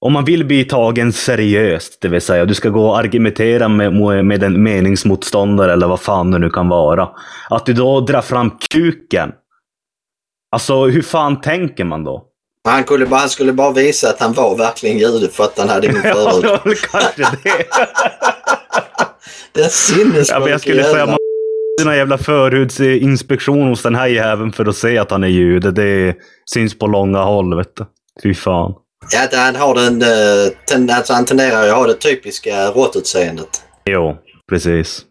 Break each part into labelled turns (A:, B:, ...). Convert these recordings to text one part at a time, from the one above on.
A: om man vill bli tagen seriöst, det vill säga du ska gå och argumentera med, med en meningsmotståndare eller vad fan det nu kan vara. Att du då drar fram kuken. Alltså hur fan tänker man då?
B: Han, kunde bara, han skulle bara visa att han var verkligen jude för att han hade ingen förut.
A: ja, kanske det.
B: det är sinnessjukt
A: ja, Jag skulle säga man någon jävla förhudsinspektion hos den här jäveln för att se att han är jude. Det syns på långa håll, vet du. Fy fan.
B: Ja, han har den... Uh, alltså, han tenderar ju att ha det typiska råttutseendet.
A: Jo, precis.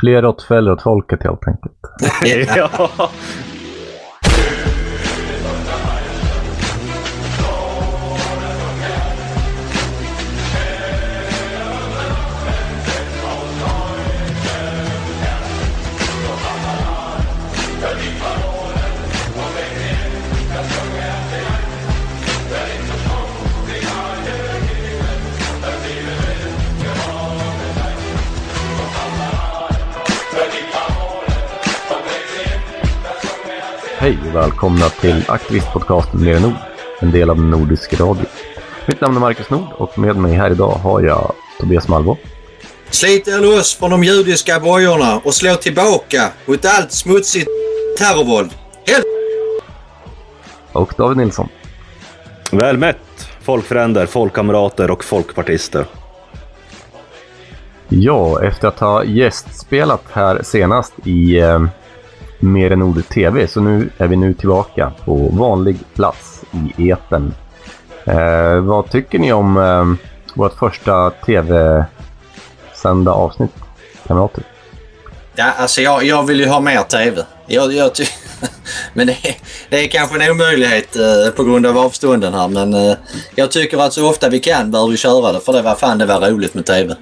C: Fler råttfällor åt folket helt enkelt.
A: ja.
C: Hej och välkomna till aktivistpodcasten Nere Nord, en del av Nordisk Radio. Mitt namn är Marcus Nord och med mig här idag har jag Tobias Malmbo.
B: Slit er loss från de judiska bojorna och slå tillbaka mot allt smutsigt terrorvåld. Hel
C: och David Nilsson.
A: Väl mätt, folkfränder, folkkamrater och folkpartister.
C: Ja, efter att ha gästspelat här senast i eh, Mer än ordet TV. Så nu är vi nu tillbaka på vanlig plats i eten. Eh, vad tycker ni om eh, vårt första TV-sända avsnitt, kamrater?
B: Ja, alltså jag, jag vill ju ha mer TV. Jag, jag men det är, det är kanske en omöjlighet eh, på grund av avstånden här. Men eh, jag tycker att så ofta vi kan bör vi köra det. För det var fan det var roligt med TV.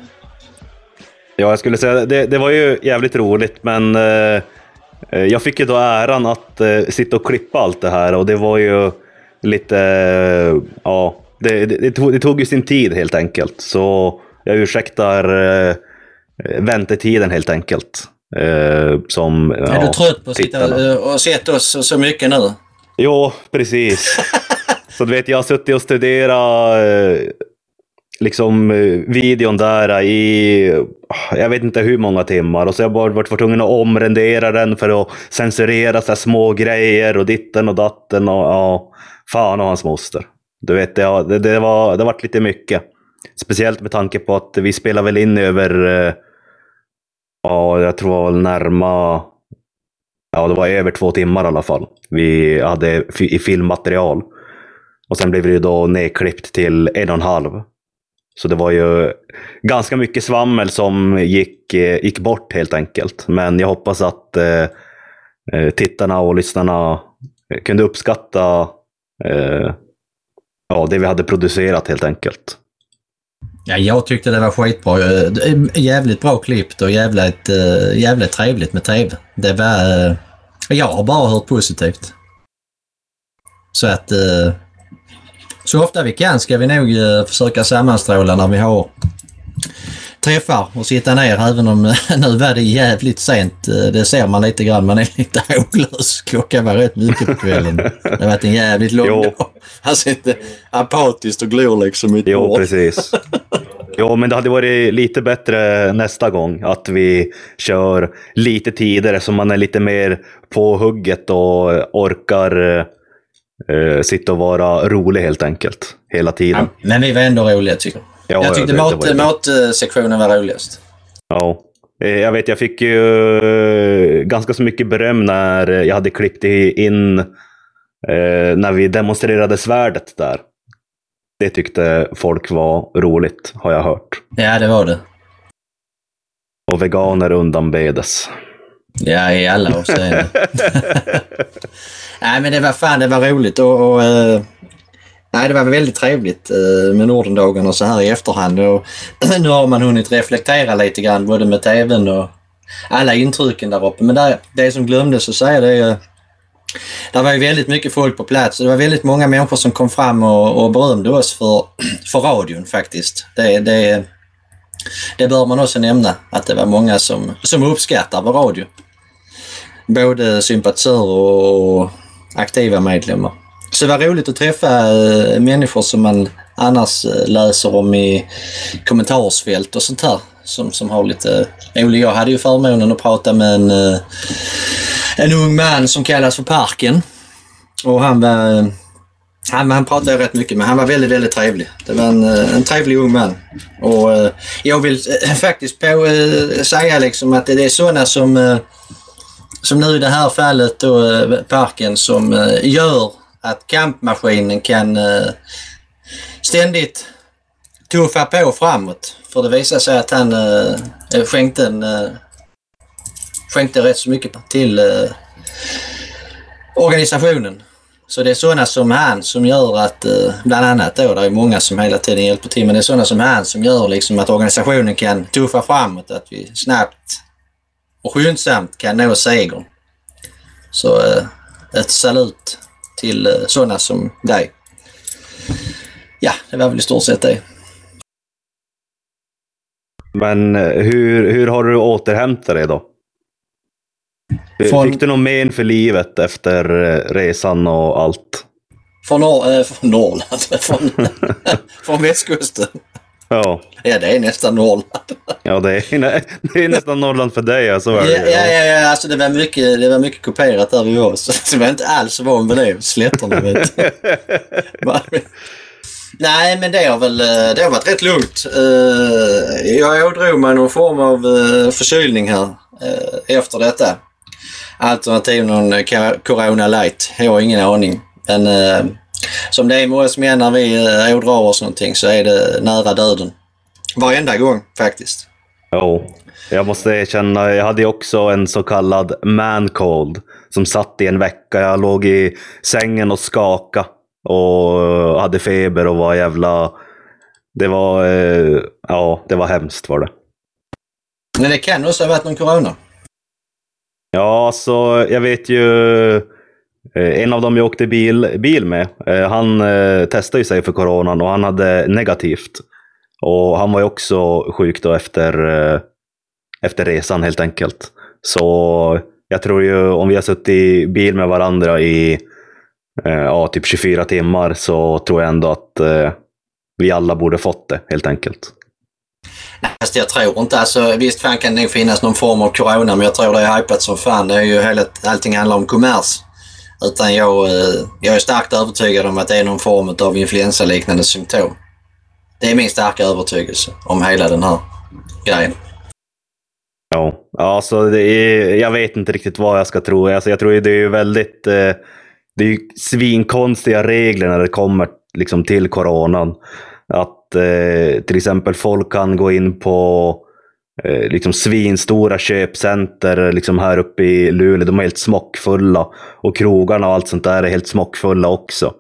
A: Ja, jag skulle säga det, det var ju jävligt roligt, men eh, Eh, jag fick ju då äran att eh, sitta och klippa allt det här och det var ju lite, eh, ja, det, det, det, tog, det tog ju sin tid helt enkelt. Så jag ursäktar eh, väntetiden helt enkelt. Eh, som,
B: är ja, du trött på att sitta och sett oss så mycket nu?
A: Jo, precis. så du vet, jag har suttit och studerat liksom eh, videon där i, ah, jag vet inte hur många timmar. Och så har jag bara varit tvungen att omrendera den för att censurera så små grejer och ditten och datten och ja, fan och hans moster. Du vet, det, det, det, var, det varit lite mycket. Speciellt med tanke på att vi spelar väl in över, eh, ja, jag tror väl närma, ja det var över två timmar i alla fall. Vi hade i filmmaterial. Och sen blev det då nedklippt till en och en halv. Så det var ju ganska mycket svammel som gick, eh, gick bort helt enkelt. Men jag hoppas att eh, eh tittarna och lyssnarna eh, kunde uppskatta eh, ja, det vi hade producerat helt enkelt.
B: Ja, jag tyckte det var skitbra. Eh, jävligt bra klippt och jävligt, jävligt trevligt med TV. Det var... Jag har bara hört positivt. Så att så ofta vi kan ska vi nog eh, försöka sammanstråla när vi har träffar och sitta ner även om nu var det jävligt sent. Eh, det ser man lite grann. Man är lite håglös. Klockan var rätt mycket på kvällen. Det har varit en jävligt lång jo. dag. Han sitter apatiskt och glor liksom i ett
A: Jo, bord. precis. Jo, men det hade varit lite bättre nästa gång att vi kör lite tidigare så man är lite mer på hugget och orkar eh, sitta och vara rolig helt enkelt. Hela tiden.
B: Ja, men vi var ändå roliga tycker jag. jag tyckte ja, mat, matsektionen var roligast.
A: Ja. Eh, jag vet, jag fick ju eh, ganska så mycket beröm när jag hade klippt in eh, när vi demonstrerade svärdet där. Det tyckte folk var roligt, har jag hört.
B: Ja, det var det.
A: Och veganer undanbedes.
B: Ja, i alla avseenden. nej, men det var fan, det var roligt och, och eh, nej, det var väldigt trevligt eh, med med Nordendagarna så här i efterhand. Och, nu har man hunnit reflektera lite grann både med tvn och alla intrycken där uppe. Men det, det som glömdes att säga det är det var ju väldigt mycket folk på plats och det var väldigt många människor som kom fram och, och berömde oss för, för radion faktiskt. Det, det, det bör man också nämna, att det var många som, som uppskattar vår radio. Både sympatisörer och aktiva medlemmar. Så det var roligt att träffa eh, människor som man annars eh, läser om i kommentarsfält och sånt här som, som har lite olika. Jag hade ju förmånen att prata med en, eh, en ung man som kallas för Parken. Och han var han, han pratade jag rätt mycket med. Han var väldigt, väldigt trevlig. Det var en, en trevlig ung man. Och jag vill faktiskt på, säga liksom att det är sådana som, som nu i det här fallet då, eh, parken som eh, gör att kampmaskinen kan eh, ständigt tuffa på framåt. För det visar sig att han skänkte, en, skänkte rätt så mycket till organisationen. Så det är sådana som han som gör att, bland annat då, det är många som hela tiden hjälper till, men det är sådana som han som gör liksom att organisationen kan tuffa framåt, att vi snabbt och skyndsamt kan nå segern. Så eh, ett salut till eh, sådana som dig. Ja, det var väl i stort sett det.
A: Men eh, hur, hur har du återhämtat dig då?
B: Från-
A: Fick du någon men för livet efter eh, resan och allt?
B: Från, Nor- äh, från Norrland, från, från västkusten.
A: Ja,
B: Ja, det är nästan Norrland.
A: ja det, är, nej, det är nästan Norrland för dig. Ja, så är
B: Ja, ja, ja, ja, alltså det var mycket, det var mycket kuperat där vi var. Så det var inte alls van vid det. Slätterna vet. Nej, men det har väl eh, det har varit rätt lugnt. Eh, Jag ådrog mig någon form av eh, förkylning här efter detta. Alternativ någon Corona light. Jag har ingen aning. Men som det är med oss män när vi eh, ådrar oss någonting så är det nära döden. Varenda gång faktiskt.
A: Jo, jag måste erkänna, jag hade också en så kallad man cold som satt i en vecka. Jag låg i sängen och skaka och hade feber och var jävla... Det var, eh, ja, det var hemskt var det.
B: Men det kan också ha varit någon Corona.
A: Ja, så jag vet ju Eh, en av dem jag åkte bil, bil med. Eh, han eh, testade sig för coronan och han hade negativt. Och han var ju också sjuk då efter, efter resan helt enkelt. Så jag tror ju om vi har suttit i bil med varandra i ja, typ 24 timmar så tror jag ändå att vi alla borde fått det helt enkelt.
B: Fast jag tror inte, alltså visst fan kan det nog finnas någon form av corona men jag tror det är hypat som fan. Det är ju helt, allting handlar om kommers. Utan jag, eh, jag är starkt övertygad om att det är någon form av influensaliknande symptom. Det är min starka övertygelse om hela den här grejen.
A: Ja, alltså det är, jag vet inte riktigt vad jag ska tro. Alltså jag tror det är väldigt eh, det är ju svinkonstiga regler när det kommer liksom, till coronan. Att eh, till exempel folk kan gå in på liksom svinstora köpcenter liksom här uppe i Luleå. De är helt smockfulla. Och krogarna och allt sånt där är helt smockfulla också.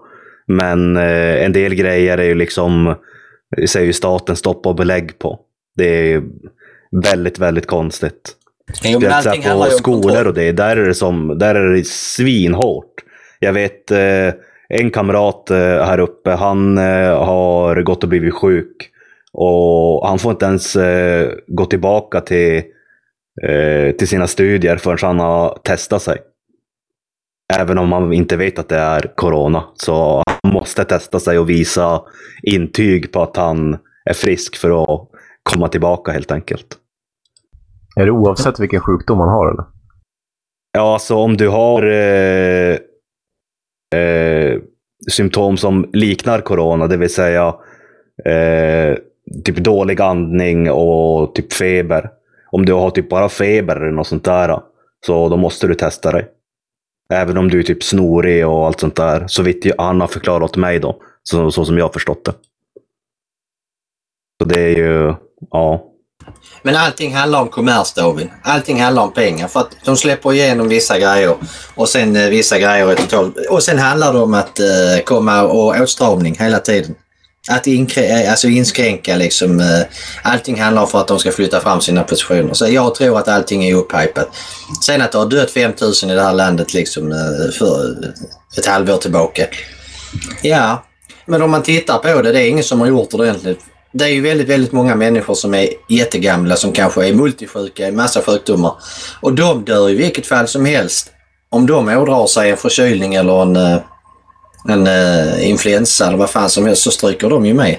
A: Men eh, en del grejer är ju liksom, säger ju staten stoppa och belägg på. Det är väldigt, väldigt konstigt.
B: Jo, men allting
A: på skolor och det, där är det, som, där är det svinhårt. Jag vet eh, en kamrat eh, här uppe, han eh, har gått och blivit sjuk. Och han får inte ens eh, gå tillbaka till, eh, till sina studier förrän han har testat sig. Även om man inte vet att det är corona. Så han måste testa sig och visa intyg på att han är frisk för att komma tillbaka helt enkelt.
C: Är det oavsett vilken sjukdom man har eller?
A: Ja, alltså om du har eh, eh, symptom som liknar corona, det vill säga eh, typ dålig andning och typ feber. Om du har typ bara feber eller något sånt där, så då måste du testa dig. Även om du är typ snorig och allt sånt där, så vitt han har förklarat åt mig då, så, så som jag har förstått det. Så det är ju, ja.
B: Men allting handlar om kommers David. Allting handlar om pengar. För att de släpper igenom vissa grejer och sen eh, vissa grejer är totalt... Och sen handlar det om att eh, komma och åtstramning hela tiden. Att inkrä- eh, alltså inskränka liksom. Eh, allting handlar om för att de ska flytta fram sina positioner. Så jag tror att allting är upphypat. Sen att det har dött 5000 i det här landet liksom eh, för ett halvår tillbaka. Ja, men om man tittar på det, det är ingen som har gjort ordentligt. Det är ju väldigt, väldigt många människor som är jättegamla som kanske är multisjuka i massa sjukdomar. Och de dör i vilket fall som helst om de ådrar sig en förkylning eller en, eh, en uh, influensa eller vad fan som helst så stryker de ju med.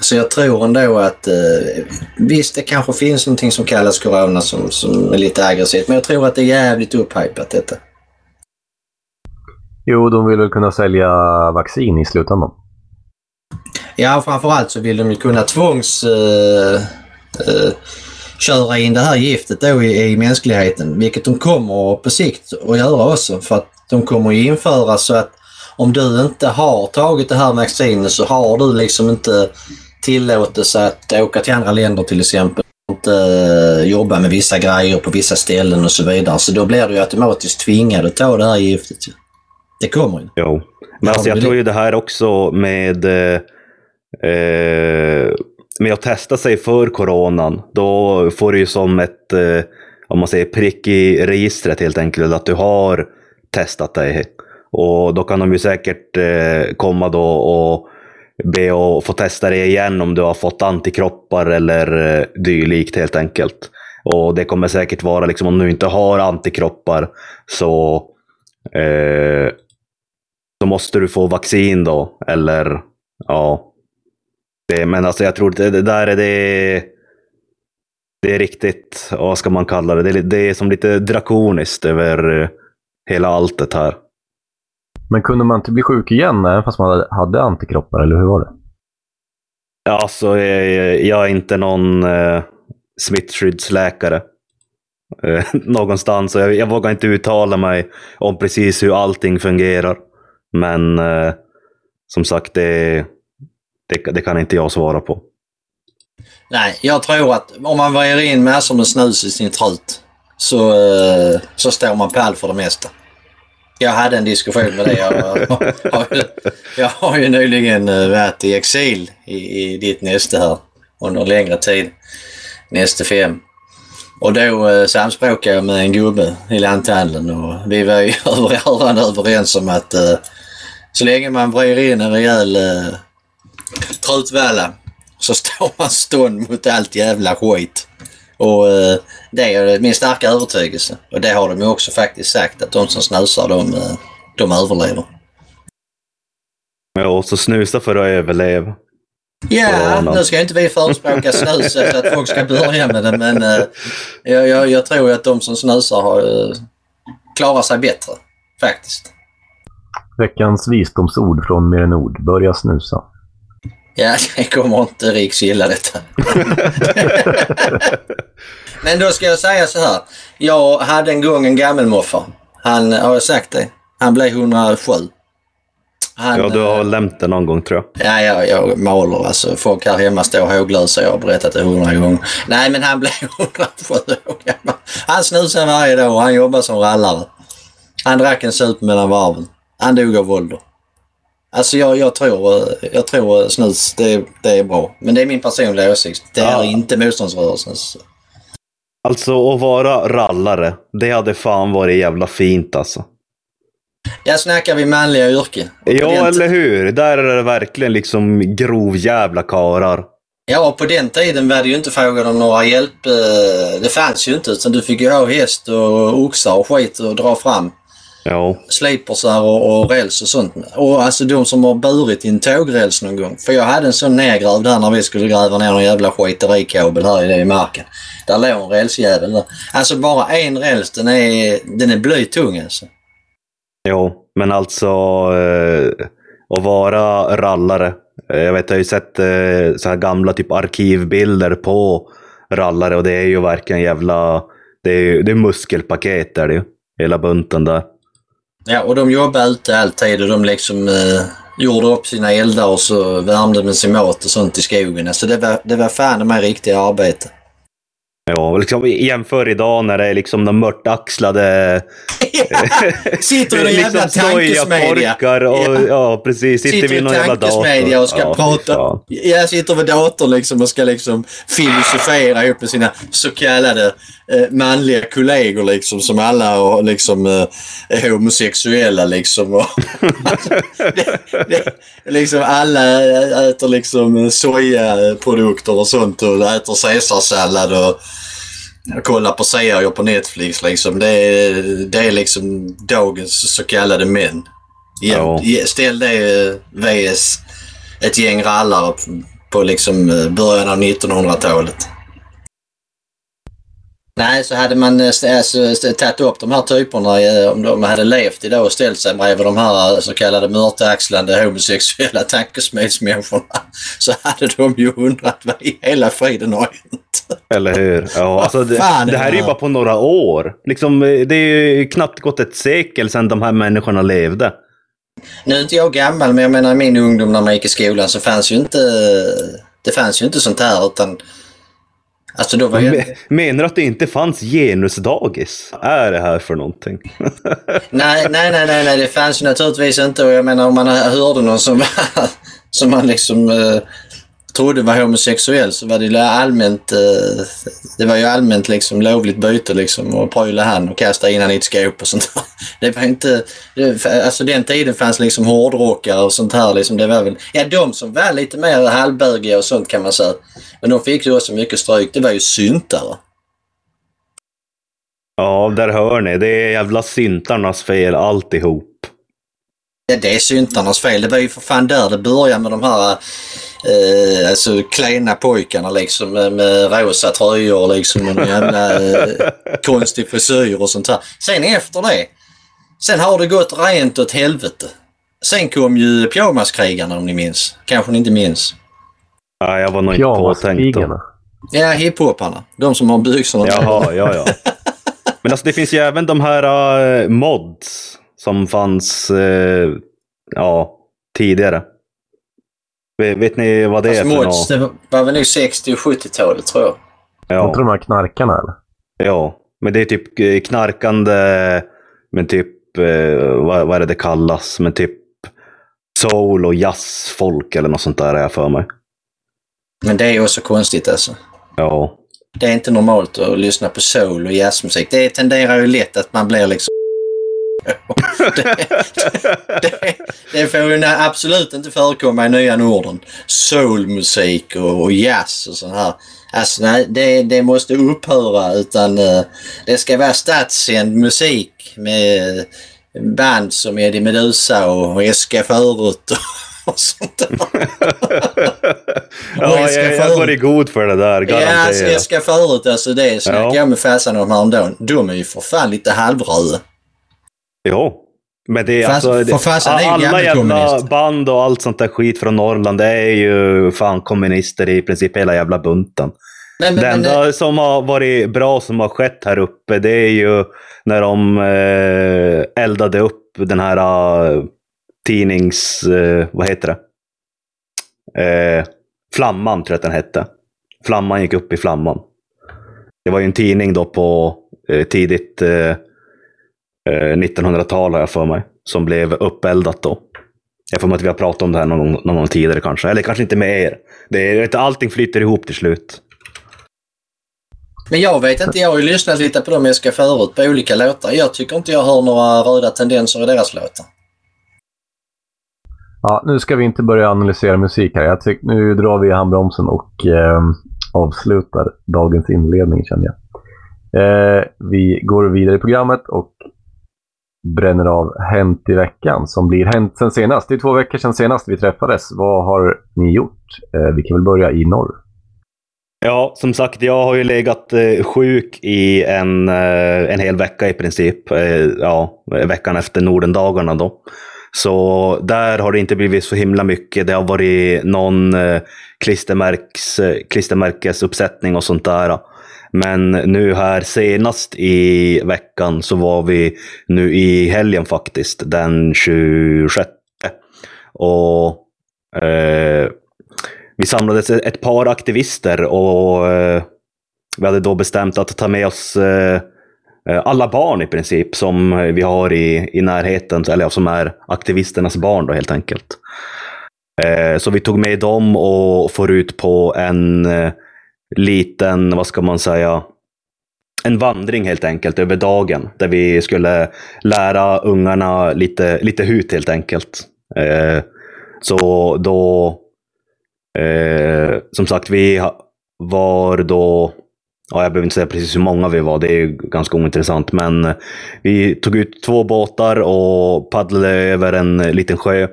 B: Så jag tror ändå att uh, visst det kanske finns någonting som kallas corona som, som är lite aggressivt men jag tror att det är jävligt upphypat detta.
C: Jo, de vill väl kunna sälja vaccin i slutändan.
B: Ja, framförallt så vill de ju kunna tvångs... Uh, uh, köra in det här giftet då i, i mänskligheten, vilket de kommer på sikt att göra också. För att de kommer ju införa så att om du inte har tagit det här vaccinet så har du liksom inte tillåtelse att åka till andra länder till exempel. Inte jobba med vissa grejer på vissa ställen och så vidare. Så då blir du automatiskt tvingad att ta det här giftet. Det kommer ju.
A: Jo. Men alltså, jag tror ju det här också med eh, med att testa sig för coronan, då får du ju som ett, eh, om man säger prick i registret helt enkelt, att du har testat dig. Och då kan de ju säkert eh, komma då och be att få testa dig igen om du har fått antikroppar eller eh, dylikt helt enkelt. Och det kommer säkert vara liksom om du inte har antikroppar så, eh, så måste du få vaccin då. Eller ja, det, men alltså jag tror det, det där är det... Det är riktigt, vad ska man kalla det? Det, det är som lite drakoniskt över eh, hela alltet här.
C: Men kunde man inte bli sjuk igen även fast man hade antikroppar, eller hur var det?
A: Ja, alltså, jag, jag är inte någon eh, smittskyddsläkare eh, någonstans. Jag, jag vågar inte uttala mig om precis hur allting fungerar. Men eh, som sagt, det, det, det, kan inte jag svara på.
B: Nej, jag tror att om man väger in massor med snus i sin trut så, eh, så står man pall för det mesta. Jag hade en diskussion med dig. Jag, har, jag har ju nyligen eh, varit i exil i, i ditt näste här under längre tid. Näste fem. Och då eh, samspråkade jag med en gubbe i lanthandeln och vi var ju rörande överens om att eh, så länge man vrider in en rejäl eh, Trutvälla så står man stånd mot allt jävla skit. Och eh, det är min starka övertygelse. Och det har de ju också faktiskt sagt att de som snusar de, eh, de överlever.
A: Ja, så snusa för att överleva.
B: Ja, nu ska inte vi förespråka snus så att folk ska börja med det men eh, jag, jag, jag, tror att de som snusar har, eh, klarar sig bättre. Faktiskt.
C: Veckans visdomsord från Mer än ord. Börja snusa.
B: Ja, det kommer inte Riks gilla detta. Men då ska jag säga så här. Jag hade en gång en gammelmoffar. Han, har jag sagt det? Han blev 107.
A: Han, ja, du har väl nämnt det någon gång tror
B: jag. Ja, jag, jag maler alltså. Folk här hemma står håglösa. Jag har berättat det hundra gånger. Nej, men han blev 107 år gammal. Han snusade varje dag och han jobbade som rallare. Han drack en sup mellan varven. Han dog av ålder. Alltså jag, jag, tror, jag tror snus, det, det är bra. Men det är min personliga åsikt. Det är ja. inte motståndsrörelsens.
A: Alltså att vara rallare, det hade fan varit jävla fint alltså.
B: Jag snackar vi manliga yrke.
A: Ja, eller hur? Där är det verkligen liksom grov jävla karar.
B: Ja, på den tiden var det ju inte frågan om några hjälp... Eh, det fanns ju inte, utan du fick ju ha häst och oxar och skit och dra fram.
A: Ja.
B: Slipersar och, och räls och sånt. Och alltså de som har burit i en tågräls någon gång. För jag hade en sån nedgrävd där när vi skulle gräva ner någon jävla skitarikabel här i marken. Där låg en rälsjävel där. Alltså bara en räls, den är, den är blytung alltså.
A: Jo, men alltså eh, att vara rallare. Eh, jag vet, jag har ju sett eh, så här gamla typ arkivbilder på rallare och det är ju verkligen jävla... Det är, det är muskelpaket där det ju. Hela bunten där.
B: Ja, och de jobbade ute alltid och de liksom eh, gjorde upp sina eldar och så värmde med sin mat och sånt i skogen. Alltså det var, det var fan de här riktiga arbete.
A: Ja, liksom jämför idag när det är liksom de mörtaxlade...
B: sitter i någon jävla liksom tankesmedja.
A: Och, ja. ja, precis. Sitter, sitter vid någon jävla dator.
B: och ska ja, prata. Jag sitter vid datorn liksom och ska liksom filosofera ihop med sina så kallade eh, manliga kollegor liksom som alla och, liksom eh, är homosexuella liksom. Och, alltså, det, det, liksom alla äter liksom sojaprodukter och sånt och äter caesarsallad och kolla på serier på Netflix liksom. Det är, det är liksom dagens så kallade män. Ja. Ställ det eh, vs ett gäng rallare på liksom eh, början av 1900-talet. Nej, så hade man eh, alltså, tagit upp de här typerna eh, om de hade levt idag och ställt sig bredvid de här så kallade mörtaxlande homosexuella tankesmedsmänniskorna så hade de ju undrat vad i hela friden har hänt.
A: Eller hur? Ja, alltså det, det här är ju bara på några år. Liksom, det är ju knappt gått ett sekel sedan de här människorna levde.
B: Nu är inte jag gammal, men jag menar i min ungdom när man gick i skolan så fanns ju inte det fanns ju inte sånt här utan Alltså då var jag...
A: Menar du att det inte fanns genusdagis? Är det här för någonting?
B: nej, nej, nej, nej, nej, det fanns ju naturligtvis inte och jag menar om man hörde någon som, som man liksom eh, trodde var homosexuell så var det allmänt, eh, det var ju allmänt liksom lovligt byte liksom och pryla han och kasta in han i ett skåp och sånt där. Det var inte, det, alltså den tiden fanns liksom hårdrockare och sånt här liksom. Det var väl, ja de som var lite mer halvbögiga och sånt kan man säga. Men de fick ju också mycket stryk. Det var ju syntare.
A: Ja, där hör ni. Det är jävla syntarnas fel alltihop.
B: Ja, det är syntarnas fel. Det var ju för fan där det började med de här eh, alltså klena pojkarna liksom med, med rosa tröjor liksom och jävla eh, konstig frisyr och sånt här. Sen efter det, sen har det gått rent åt helvete. Sen kom ju pyjamaskrigarna om ni minns. Kanske ni inte minns.
A: Ja, jag var nog inte påtänkt då.
B: Ja, hiphoparna. De som har byxorna.
A: Jaha, ja, ja. Men alltså det finns ju även de här uh, mods som fanns uh, ja, tidigare. Vet, vet ni vad det alltså, är för
B: något? Det var väl nog 60 och 70-talet tror jag.
C: Ja. Inte de här knarkarna eller?
A: Ja, men det är typ eh, knarkande, men typ, vad, vad är det det kallas? Men typ soul och jazzfolk eller något sånt där är jag för mig.
B: Men det är också konstigt alltså.
A: Ja.
B: Det är inte normalt att lyssna på soul och jazzmusik. Det tenderar ju lätt att man blir liksom det, det, det, får ju absolut inte förekomma i nya Norden. Soulmusik och, jazz och sånt här. Alltså nej, det, det måste upphöra utan uh, det ska vara statssänd musik med band som Eddie Meduza och, och Eska Förut och sånt där.
A: ja, jag, jag går i god för det där,
B: garanterat. Ja, alltså, jag ska förut, alltså det snackade ja. jag med farsan om häromdagen. De är ju för fan lite halvröda.
A: Jo. Men det är alltså, det, alla jävla band och allt sånt där skit från Norrland, det är ju fan kommunister i princip hela jävla bunten. Men, men, det enda men, som har varit bra som har skett här uppe, det är ju när de eh, eldade upp den här uh, tidnings... Eh, vad heter det? Eh, Flamman tror jag att den hette. Flamman gick upp i Flamman. Det var ju en tidning då på eh, tidigt 1900-tal eh, har jag för mig. Som blev uppeldat då. Jag får mig att vi har pratat om det här någon, någon gång tidigare kanske. Eller kanske inte med er. Det är, allting flyter ihop till slut.
B: Men jag vet inte, jag har ju lyssnat lite på dem jag ska förut på olika låtar. Jag tycker inte jag hör några röda tendenser i deras låtar.
C: Ja, nu ska vi inte börja analysera musik här. Jag tyck, nu drar vi i handbromsen och eh, avslutar dagens inledning känner jag. Eh, vi går vidare i programmet och bränner av Hänt i veckan som blir Hänt sen senast. Det är två veckor sedan senast vi träffades. Vad har ni gjort? Eh, vi kan väl börja i norr.
A: Ja, som sagt, jag har ju legat eh, sjuk i en, eh, en hel vecka i princip. Eh, ja, veckan efter Nordendagarna då. Så där har det inte blivit så himla mycket. Det har varit någon eh, klistermärks, eh, klistermärkesuppsättning och sånt där. Men nu här senast i veckan så var vi nu i helgen faktiskt, den 26. Och eh, vi samlades ett par aktivister och eh, vi hade då bestämt att ta med oss eh, eh alla barn i princip som vi har i, i närheten, eller som är aktivisternas barn då helt enkelt. Eh, så vi tog med dem och får ut på en eh, liten, vad ska man säga, en vandring helt enkelt över dagen. Där vi skulle lära ungarna lite, lite hut helt enkelt. Eh, så då, eh, som sagt, vi var då Ja, jag behöver inte säga precis hur många vi var, det är ju ganska ointressant. Men vi tog ut två båtar och paddlade över en liten sjö.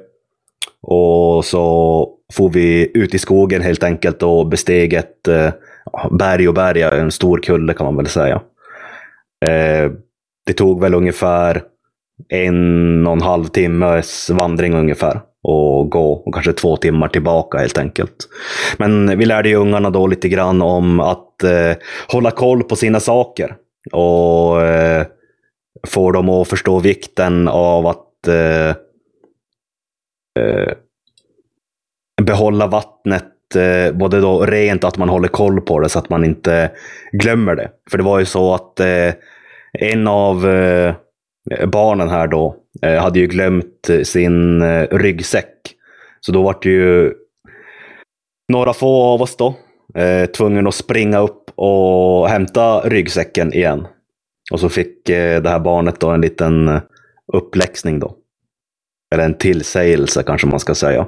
A: Och så får vi ut i skogen helt enkelt och besteg ett eh, berg och berg, en stor kulle kan man väl säga. Eh, det tog väl ungefär en och en halv timmes vandring ungefär och gå och kanske två timmar tillbaka helt enkelt. Men vi lärde ju ungarna då lite grann om att eh, hålla koll på sina saker och eh, få dem att förstå vikten av att eh, eh behålla vattnet eh, både då rent, att man håller koll på det så att man inte glömmer det. För det var ju så att eh, en av eh, barnen här då hade ju glömt sin ryggsäck. Så då var det ju några få av oss då eh, tvungen att springa upp och hämta ryggsäcken igen. Och så fick det här barnet då en liten uppläxning då. Eller en tillsägelse kanske man ska säga.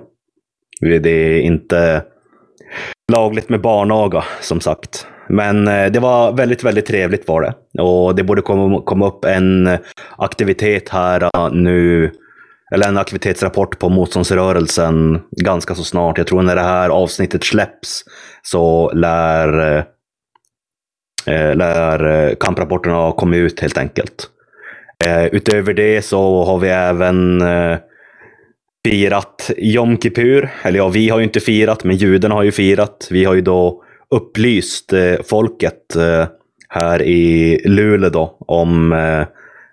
A: Det är inte lagligt med barnaga som sagt. Men eh, det var väldigt, väldigt trevligt var det. Och det borde komma, komma upp en aktivitet här eh, nu, eller en aktivitetsrapport på motståndsrörelsen ganska så snart. Jag tror när det här avsnittet släpps så lär, eh, lär kamprapporterna ha kommit ut helt enkelt. Utöver det så har vi även firat Jom Kippur. Eller ja, vi har ju inte firat, men judarna har ju firat. Vi har ju då upplyst eh, folket eh, här i Luleå då, om eh,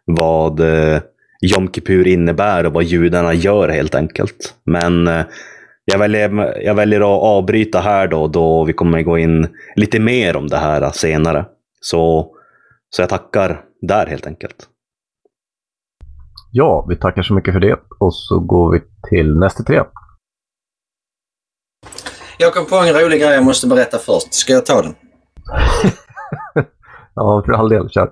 A: vad eh, Jom Kippur innebär och vad judarna gör helt enkelt. Men eh, jag väljer, jag väljer att avbryta här då, då vi kommer gå in lite mer om det här senare. Så, så jag tackar där helt enkelt.
C: Ja, vi tackar så mycket för det och så går vi till nästa tre.
B: Jag kom på en rolig grej jag måste berätta först. Ska jag ta den?
C: ja, för all del. Kör.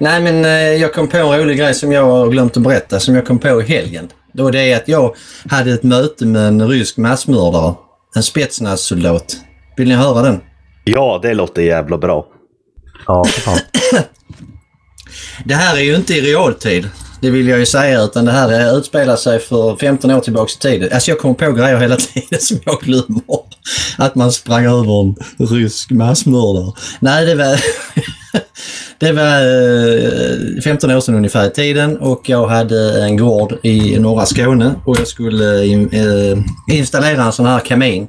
B: Nej, men eh, jag kom på en rolig grej som jag har glömt att berätta, som jag kom på i helgen. Då det är att jag hade ett möte med en rysk massmördare. En spetsnazsoldat. Vill ni höra den?
A: Ja, det låter jävla bra.
C: Ja,
B: fan. det här är ju inte i realtid. Det vill jag ju säga, utan det här utspelar sig för 15 år tillbaks i tiden. Alltså jag kommer på grejer hela tiden som jag glömmer. Att man sprang över en rysk massmördare. Nej, det var... det var eh, 15 år sedan ungefär i tiden och jag hade en gård i norra Skåne och jag skulle eh, installera en sån här kamin.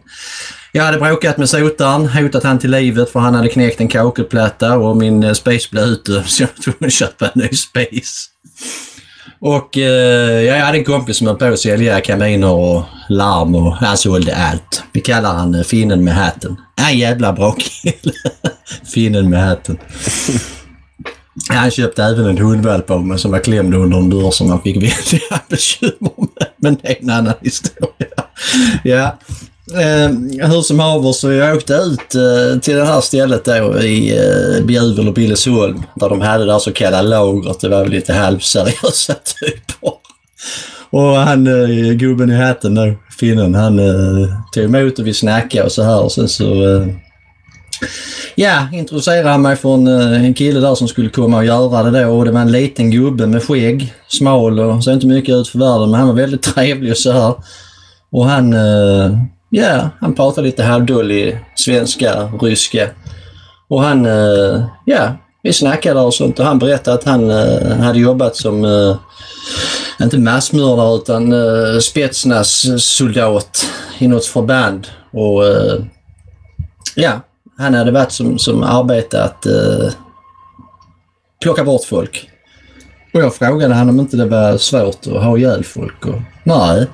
B: Jag hade bråkat med sotaren, hotat han till livet för han hade knäckt en kakelplatta och min eh, space blev ute så jag var tvungen att köpa en ny space. Och eh, jag hade en kompis som höll på att sälja kaminer och larm och han sålde allt. Vi kallar han eh, finnen med hatten. En jävla bra kille. finnen med hatten. Han köpte även en hundvalp av mig som var klämd under en dörr som han fick väldiga bekymmer med. Men det är en annan historia. Ja. Eh, hur som haver så jag åkte ut eh, till det här stället då i eh, Bjuvel och Billesholm där de hade det här så kallade lagret. Det var väl lite halvseriösa typer. Och han, eh, gubben i hatten då, finnen, han eh, tog emot och vi snackade och så här och sen så eh, Ja, introducerade han mig för en, eh, en kille där som skulle komma och göra det då och det var en liten gubbe med skägg, smal och såg inte mycket ut för världen men han var väldigt trevlig och så här. Och han eh, Ja, Ja, han pratar lite halvdålig svenska, ryska. Och han, eh, ja, vi snackade och sånt och han berättade att han eh, hade jobbat som, eh, inte massmördare utan eh, spetsnaz-soldat i något förband. Och ja, han hade varit som, som arbete att plocka bort folk. Och jag frågade han om inte det var svårt att ha ihjäl folk. Och, nej.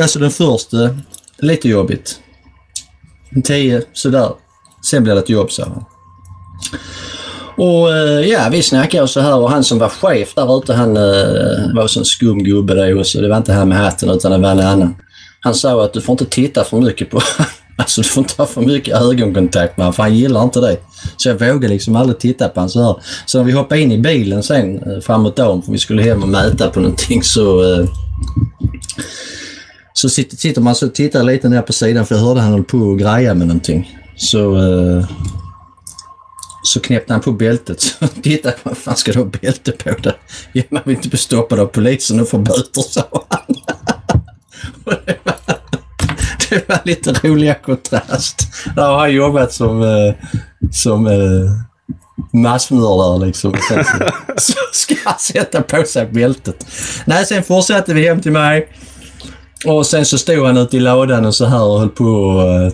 B: Alltså den första lite jobbigt. En tio, sådär. Sen blir det ett jobb, sa han. Och eh, ja, vi snackade och så här och han som var chef där ute, han uh, var en skum gubbe det också. Det var inte han med hatten utan det var en annan. Han sa att du får inte titta för mycket på Alltså du får inte ha för mycket ögonkontakt med honom för han gillar inte det. Så jag vågade liksom aldrig titta på honom så här. Så när vi hoppade in i bilen sen eh, framåt dagen för vi skulle hem och mäta på någonting så uh, så sitter, sitter man så tittar lite ner på sidan för jag hörde han höll på och greja med någonting. Så... eh, Så knäppte han på bältet. Så tittade jag, vad fan ska du ha bälte på det? Ja, man vill inte bli stoppad av polisen och få böter, sa han. Det, var, det var lite roliga kontrast. Där har han jobbat som, eh, som eh, massmördare liksom. Sen så, så ska han sätta på sig bältet. Nej, sen fortsatte vi hem till mig. Och sen så stod han ute i lådan och så här och höll på och, eh,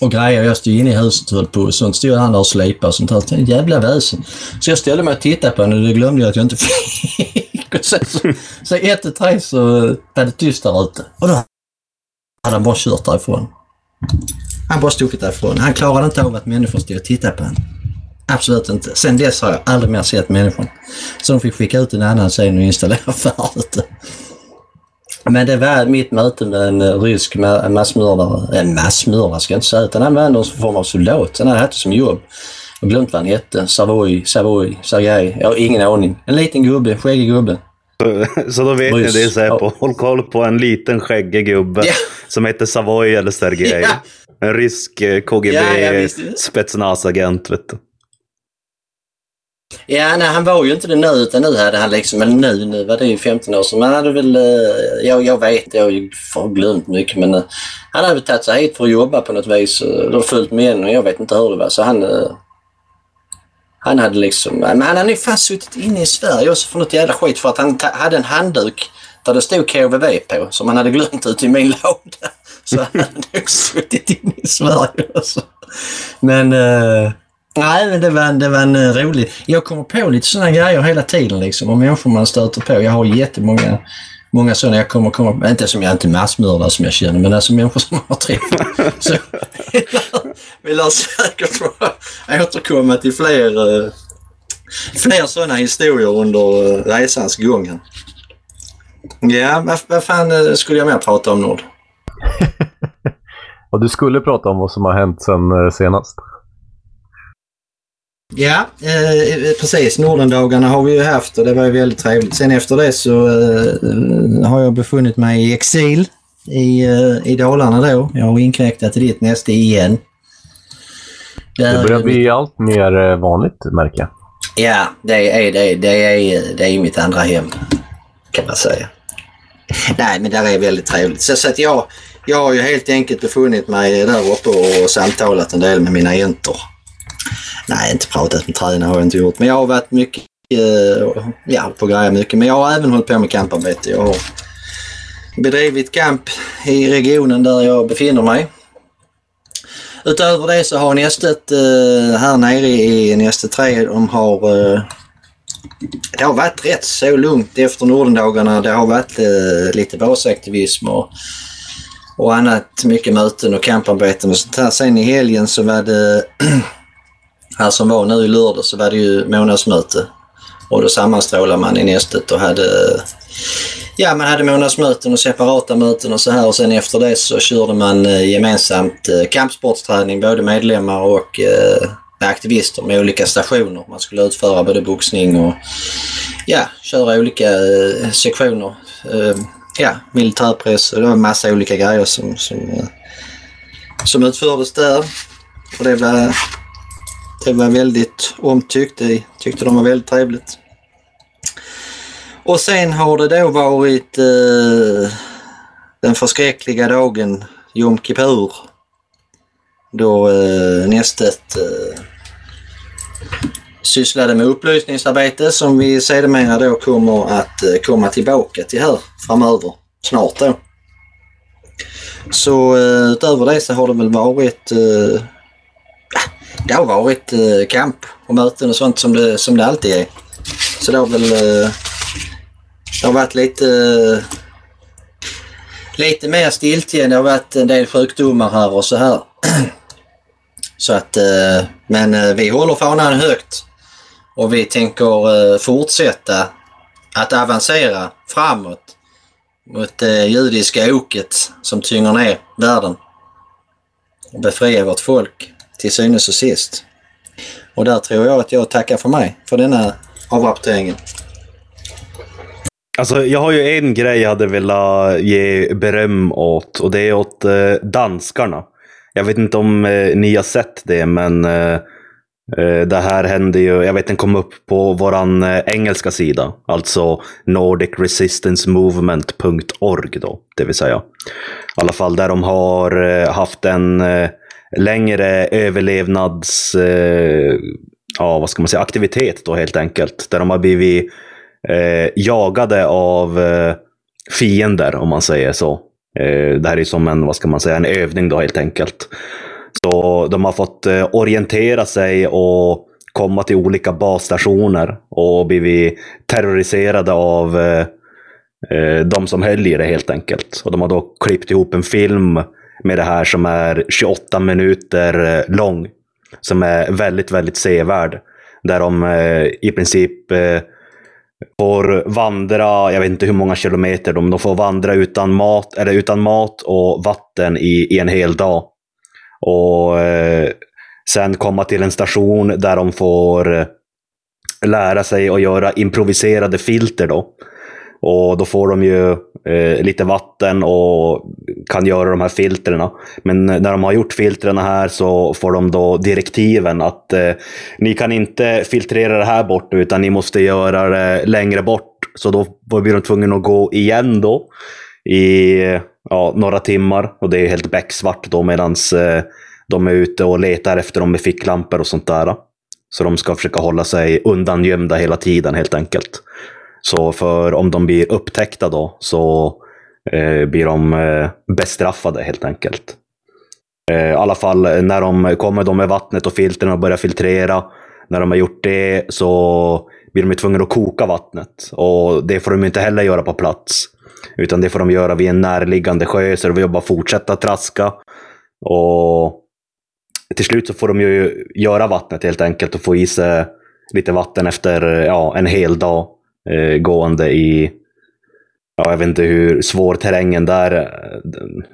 B: och grejer. Jag stod inne i huset och höll på och sånt. Stod han där och slipade och sånt här. Jävla väsen. Så jag ställde mig och tittade på honom och det glömde jag att jag inte fick. Och sen så, så ett till tre så var det tyst där ute. Och då hade han bara kört därifrån. Han bara stuckit därifrån. Han klarade inte av att människor stod och tittade på honom. Absolut inte. Sen dess har jag aldrig mer sett människan. Så de fick skicka ut en annan sen och installera färdigt. Men det var mitt möte med en eh, rysk ma- massmördare. En massmördare ska jag inte säga, utan han var någon form av soldat. Han hade haft det som jobb. Jag glömt vad han hette. Savoy, Savoy, Sergej. Jag har ingen aning. En liten gubbe, skäggig gubbe.
A: Så då vet ni
B: Ryss.
A: det.
B: Ja.
A: Håll koll på en liten skäggig gubbe
B: Ja.
A: som heter Savoy eller Sergej.
B: Ja.
A: En rysk eh, KGB
B: Ja,
A: vet du.
B: Ja, nej, han var ju inte det nu, utan nu hade han liksom, eller nu, nu var det ju 15 år sedan, men han hade väl, eh, jag, jag vet, jag har ju glömt mycket, men eh, han hade väl tagit sig hit för att jobba på något vis. eh, följt med igen och jag vet inte hur det var, så han, eh, han hade liksom, men han hade ju fan suttit inne i Sverige också för något jävla skit för att han ta, hade en handduk där det stod KVV på, som han hade glömt ute i min låda. Så han hade nog suttit inne i Sverige också. Men eh, Nej, men det var, det var en eh, rolig... Jag kommer på lite sådana grejer hela tiden liksom. Om människor man stöter på. Jag har jättemånga många sådana jag kommer komma Inte som jag inte massmördare som jag känner, men alltså människor som jag har träffat. Så vi lär säkert återkomma till fler, eh, fler sådana historier under eh, resans gång. Ja, vad, vad fan skulle jag mer prata om Nord?
C: Och du skulle prata om vad som har hänt sen senast.
B: Ja, eh, precis. Nordendagarna har vi ju haft och det var ju väldigt trevligt. Sen efter det så eh, har jag befunnit mig i exil i, eh, i Dalarna då. Jag har inkräktat i ditt näste igen.
C: Det
B: Där-
C: börjar bli allt mer eh, vanligt, märker jag.
B: Ja, det är, det, är- det, är, det är mitt andra hem kan man säga. Nej, men det är väldigt trevligt. Så, så att jag, jag har ju helt enkelt befunnit mig där uppe och samtalat en del med mina agenter. Nej, inte pratat med tränare har jag inte gjort, men jag har varit mycket, eh, ja, på grejer mycket. Men jag har även hållit på med kamparbete. Jag har bedrivit kamp i regionen där jag befinner mig. Utöver det så har Nästet eh, här nere i näste 3, de har eh, det har varit rätt så lugnt efter Nordendagarna. Det har varit eh, lite basaktivism och, och annat. Mycket möten och kamparbeten och sånt här. Sen i helgen så var det, här som var nu i lördag, så var det ju månadsmöte. Och då sammanstrålade man i nästet och hade Ja, man hade månadsmöten och separata möten och så här och sen efter det så körde man eh, gemensamt eh, kampsportsträning, både medlemmar och eh, aktivister med olika stationer. Man skulle utföra både boxning och ja, köra olika sektioner. Ja, militärpress och det var en massa olika grejer som, som, som utfördes där. Och det var, det var väldigt omtyckt. Jag tyckte de var väldigt trevligt. Och sen har det då varit eh, den förskräckliga dagen Jom Kippur. Då eh, nästet eh, sysslade med upplysningsarbete som vi sedermera då kommer att eh, komma tillbaka till här framöver. Snart då. Så eh, utöver det så har det väl varit eh, det har varit eh, kamp och möten och sånt som det, som det alltid är. Så det har väl eh, det har varit lite eh, lite mer stiltje. Det har varit en del sjukdomar här och så här. Så att, eh, men eh, vi håller fanan högt och vi tänker eh, fortsätta att avancera framåt mot det judiska oket som tynger ner världen och befria vårt folk till synes och sist. Och där tror jag att jag tackar för mig för denna avrapporteringen.
A: Alltså, jag har ju en grej jag hade velat ge beröm åt och det är åt eh, danskarna. Jag vet inte om eh, ni har sett det, men eh, eh det här hände ju, jag vet den kom upp på våran eh, engelska sida, alltså nordicresistancemovement.org då, det vill säga. I alla fall där de har eh, haft en eh, längre överlevnads, eh, ja vad ska man säga, aktivitet då helt enkelt. Där de har blivit eh, jagade av eh, fiender om man säger så. Eh, det här är som en, vad ska man säga, en övning då helt enkelt. Så de har fått eh, orientera sig och komma till olika basstationer och blivit terroriserade av eh, eh de som höll i det helt enkelt. Och de har då klippt ihop en film med det här som är 28 minuter eh, lång. Som är väldigt, väldigt sevärd. Där de eh, i princip eh, får vandra, jag vet inte hur många kilometer, de, de får vandra utan mat, eller utan mat och vatten i, i en hel dag. Och eh, sen komma till en station där de får lära sig att göra improviserade filter. Då. Och då får de ju eh, lite vatten och kan göra de här filtrerna. Men när de har gjort filtrerna här så får de då direktiven att eh, ni kan inte filtrera det här bort utan ni måste göra det längre bort. Så då blir de tvungna att gå igen då i ja, några timmar. Och det är helt becksvart då medan eh, de är ute och letar efter dem med ficklampor och sånt där. Så de ska försöka hålla sig undangömda hela tiden helt enkelt. Så för om de blir upptäckta då så eh, blir de eh, bestraffade helt enkelt. Eh, I alla fall eh, när de kommer de med vattnet och filtren och börjar filtrera. När de har gjort det så blir de tvungna att koka vattnet. Och det får de inte heller göra på plats. Utan det får de göra vid en närliggande sjö, så de vill bara fortsätta traska. Och till slut så får de ju göra vattnet helt enkelt och få i sig lite vatten efter ja, en hel dag eh, gående i, ja, jag vet inte hur svår terrängen där eh,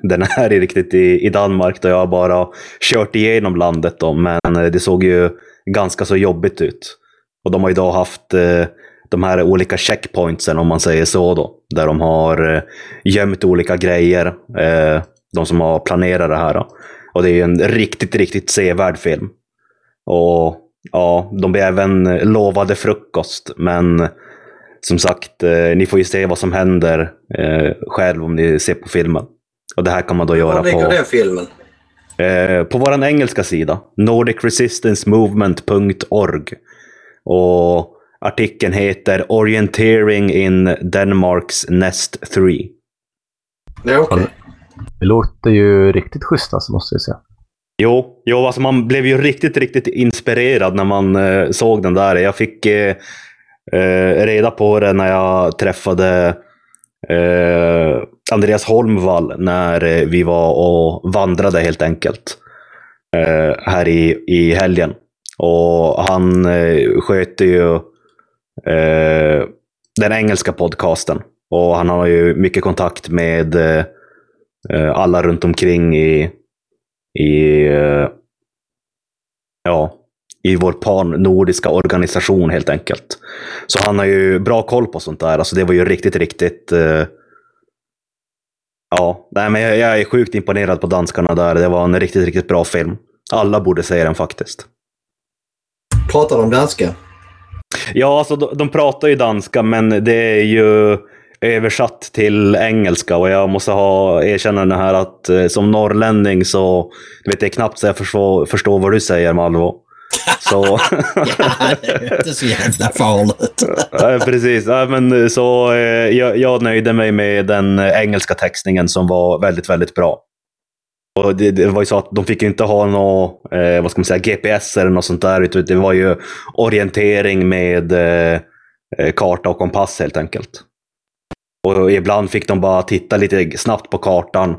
A: den är riktigt i, i Danmark. Då jag har bara kört igenom landet då, men eh, det såg ju ganska så jobbigt ut. Och de har ju då haft eh, de här olika checkpointsen om man säger så då. Där de har eh, gömt olika grejer. Eh, de som har planerat det här. Då. Och det är ju en riktigt, riktigt sevärd film. Och ja, de blir även eh, lovade frukost, men som sagt, eh, ni får ju se vad som händer eh, själv om ni ser på filmen. Och det här kan man då göra på... Var
D: den filmen?
A: Eh, på vår engelska sida, nordicresistancemovement.org. Och artikeln heter Orienteering in Denmarks Nest 3.
D: Det. Okay.
C: Det låter ju riktigt schysst alltså, måste jag säga.
A: Jo, jo alltså man blev ju riktigt, riktigt inspirerad när man eh, såg den där. Jag fick eh, eh, reda på det när jag träffade eh, Andreas Holmvall när eh, vi var och vandrade helt enkelt. Eh, här i, i helgen. Och han eh, sköter ju eh, den engelska podcasten. Och han har ju mycket kontakt med eh, alla runt omkring i, i eh, ja, i vår pan-nordiska organisation helt enkelt. Så han har ju bra koll på sånt där. Alltså det var ju riktigt, riktigt... Uh... Ja, nej, men jag, jag, är sjukt imponerad på danskarna där. Det var en riktigt, riktigt bra film. Alla borde se den faktiskt.
D: Pratar de danska?
A: Ja, alltså de, de pratar ju danska, men det är ju översatt till engelska och jag måste ha erkännande här att eh, som norrlänning så vet jag knappt så jag förstår, förstår vad du säger Malvo. Så...
B: ja, det är inte så jävla farligt.
A: ja, precis. Ja, men, så, eh, jag, jag nöjde mig med den engelska textningen som var väldigt, väldigt bra. Och det, det, var ju så att de fick inte ha något, eh, vad ska man säga, GPS eller något sånt där. Utan det var ju orientering med eh, karta och kompass helt enkelt. Och ibland fick de bara titta lite snabbt på kartan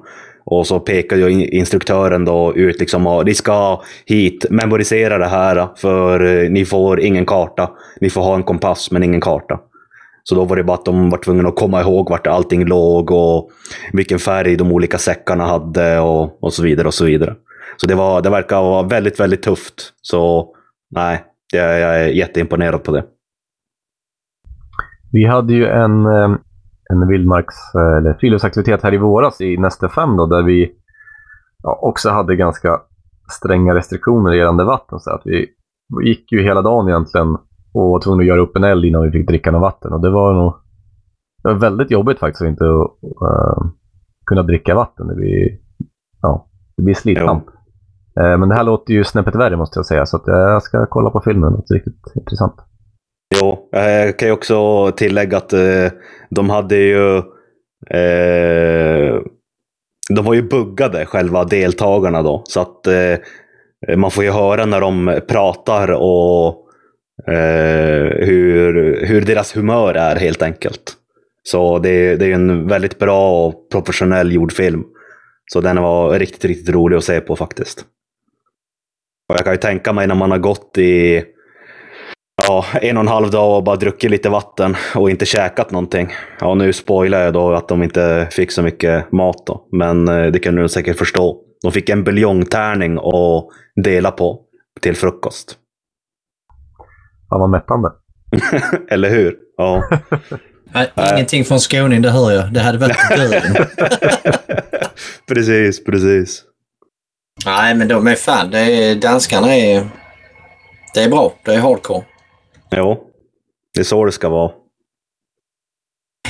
A: och så pekar ju instruktören då ut liksom att ni ska hit, memorisera det här för eh, ni får ingen karta. Ni får ha en kompass men ingen karta. Så då var det bara att de var tvungna att komma ihåg vart allting låg och vilken färg de olika säckarna hade och, och så vidare och så vidare. Så det, var, det verkar vara väldigt, väldigt tufft. Så nej, jag är jätteimponerad på det.
C: Vi hade ju en eh, en vildmarks eh, eller friluftsaktivitet här i våras i Näste 5 då, där vi ja, också hade ganska stränga restriktioner gällande vatten. Så att vi gick ju hela dagen egentligen och var tvungna att göra upp en eld innan vi fick dricka något vatten. Och det var nog det var väldigt jobbigt faktiskt att inte uh, kunna dricka vatten. Det blir, ja, det blir slitsamt. Uh, men det här låter ju snäppet värre måste jag säga, så att jag ska kolla på filmen. Det är riktigt intressant.
A: Jo, eh, jag kan ju också tillägga att eh, de hade ju eh, de var ju buggade själva deltagarna då. Så att eh, man får ju höra när de pratar och hur, hur deras humör är helt enkelt. Så det, det är en väldigt bra och professionell gjord film. Så den var riktigt, riktigt rolig att se på faktiskt. Och jag kan ju tänka mig när man har gått i ja, en och en halv dag och bara druckit lite vatten och inte käkat någonting. Ja, nu spoilar jag då att de inte fick så mycket mat då, men eh, det kan du säkert förstå. De fick en buljongtärning att dela på till frukost.
C: Fan vad mättande.
A: Eller hur? Ja.
B: Nej, ingenting från skåning, det hör jag. Det hade varit döden.
A: precis, precis.
B: Nej, men de är fan. Det är, danskarna är... Det är bra. Det är hardcore.
A: Jo, det är så det ska vara.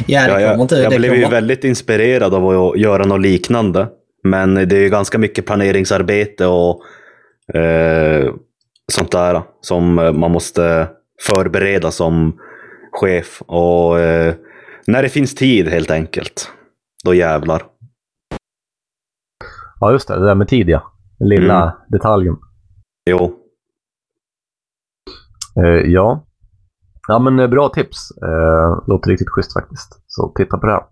B: Ja, det
A: jag,
B: inte,
A: jag
B: det
A: blev ju väldigt inspirerad av att göra något liknande. Men det är ganska mycket planeringsarbete och eh, sånt där som man måste förbereda som chef. Och eh, när det finns tid helt enkelt, då jävlar.
C: Ja, just det. Det där med tid ja. Den lilla mm. detaljen.
A: Jo.
C: Eh, ja. Ja, men eh, bra tips. Eh, låter riktigt schysst faktiskt. Så titta på det här.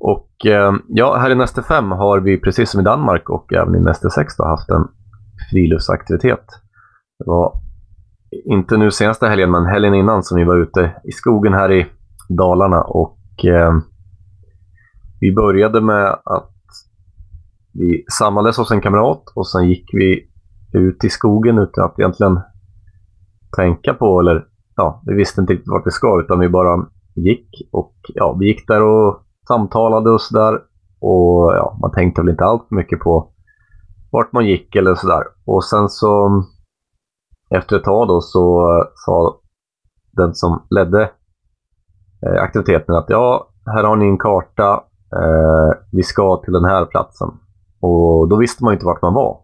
C: Och eh, ja, här i Näste 5 har vi precis som i Danmark och även i Näste 6 då, haft en friluftsaktivitet. Det var inte nu senaste helgen, men helgen innan som vi var ute i skogen här i Dalarna och eh, vi började med att vi samlades hos en kamrat och sen gick vi ut i skogen utan att egentligen tänka på eller ja, vi visste inte riktigt vart vi ska utan vi bara gick och ja, vi gick där och samtalade och sådär. Och ja, man tänkte väl inte allt mycket på vart man gick eller sådär. Och sen så efter ett tag då så sa den som ledde eh, aktiviteten att ja, här har ni en karta. Eh, vi ska till den här platsen. Och då visste man inte vart man var.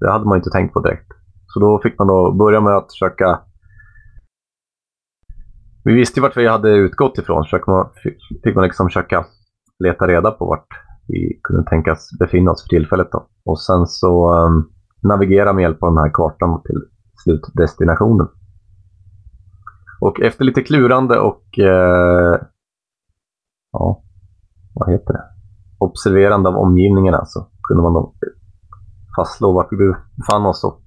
C: Det hade man inte tänkt på direkt. Så då fick man då börja med att försöka... Vi visste ju vart vi hade utgått ifrån. Så man, fick man liksom försöka leta reda på vart vi kunde tänkas befinna oss för tillfället. Då. Och sen så ehm, um, navigera med hjälp av den här kartan till slutdestinationen. Och efter lite klurande och eh, ja, vad heter det? observerande av omgivningarna så kunde man då fastslå vart vi befann oss och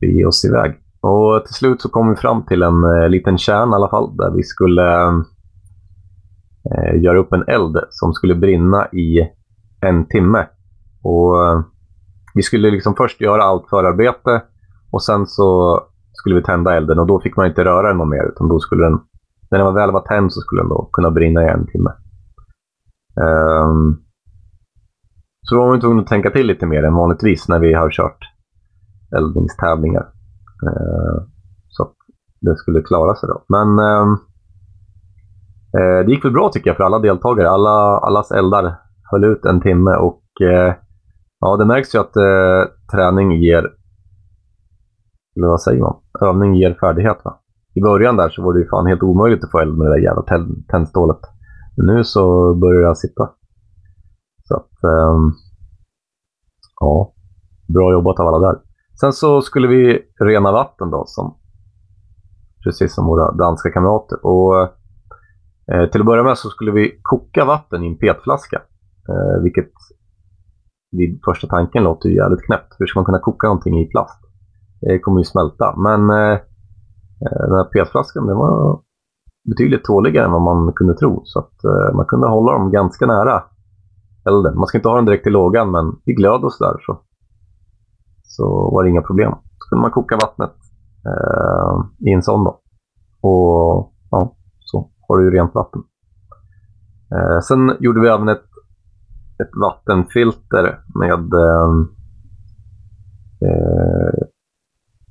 C: bege oss iväg. Och till slut så kom vi fram till en eh, liten kärn i alla fall där vi skulle eh, göra upp en eld som skulle brinna i en timme. Och eh, vi skulle liksom först göra allt förarbete och sen så skulle vi tända elden och då fick man inte röra den mer utan då skulle den, när den väl var tänd så skulle den då kunna brinna i en timme. Um, så då var man tvungen att tänka till lite mer än vanligtvis när vi har kört eldningstävlingar. Eh, så att det skulle klara sig då. Men ehm, eh, det gick väl bra tycker jag för alla deltagare. Alla, allas eldar höll ut en timme och eh, ja, det märks ju att träning ger eller vad säger man? Övning ger färdighet va? I början där så var det ju fan helt omöjligt att få eld med det där jävla tändstålet. Men nu så börjar det sitta. Så att, ehm, ja, bra jobbat av alla där. Sen så skulle vi rena vatten då, som, precis som våra danska kamrater. Och eh, till att börja med så skulle vi koka vatten i en petflaska. Eh, vilket vid första tanken låter ju jävligt knäppt. Hur ska man kunna koka någonting i plast? Det kommer ju smälta. Men eh, eh den här petflaskan den var betydligt tåligare än vad man kunde tro. Så att eh, man kunde hålla dem ganska nära elden. Man ska inte ha den direkt i lågan, men i glöd och sådär så, så var det inga problem. Så kunde man koka vattnet eh, i en sån då. Och ja, så har du ju rent vatten. Eh, sen gjorde vi även ett, ett vattenfilter med eh,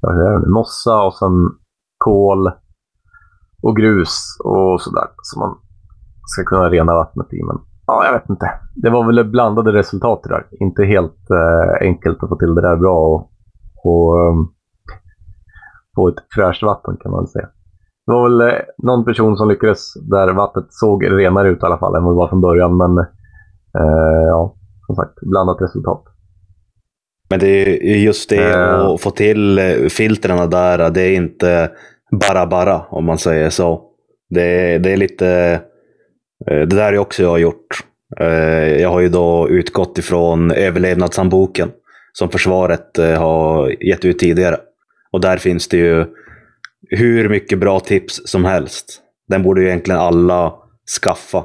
C: eh mossa och sen kol och grus och sådär. Så man ska kunna rena vattnet i. Men ja, jag vet inte. Det var väl blandade resultat det där. Inte helt eh, enkelt att få till det där bra och, och um, få ett fräscht vatten kan man säga. Det var väl eh, någon person som lyckades där vattnet såg renare ut i alla fall än vad det var från början. Men eh, ja, som sagt, blandat resultat.
A: Men det är just det
C: Eh.
A: att få till eh, filtrerna där, det är inte bara bara om man säger så. Det är, det är lite, Eh, det där är också jag har gjort. Eh, jag har ju då utgått ifrån överlevnadshandboken som försvaret eh, har gett ut tidigare. Och där finns det ju hur mycket bra tips som helst. Den borde ju egentligen alla skaffa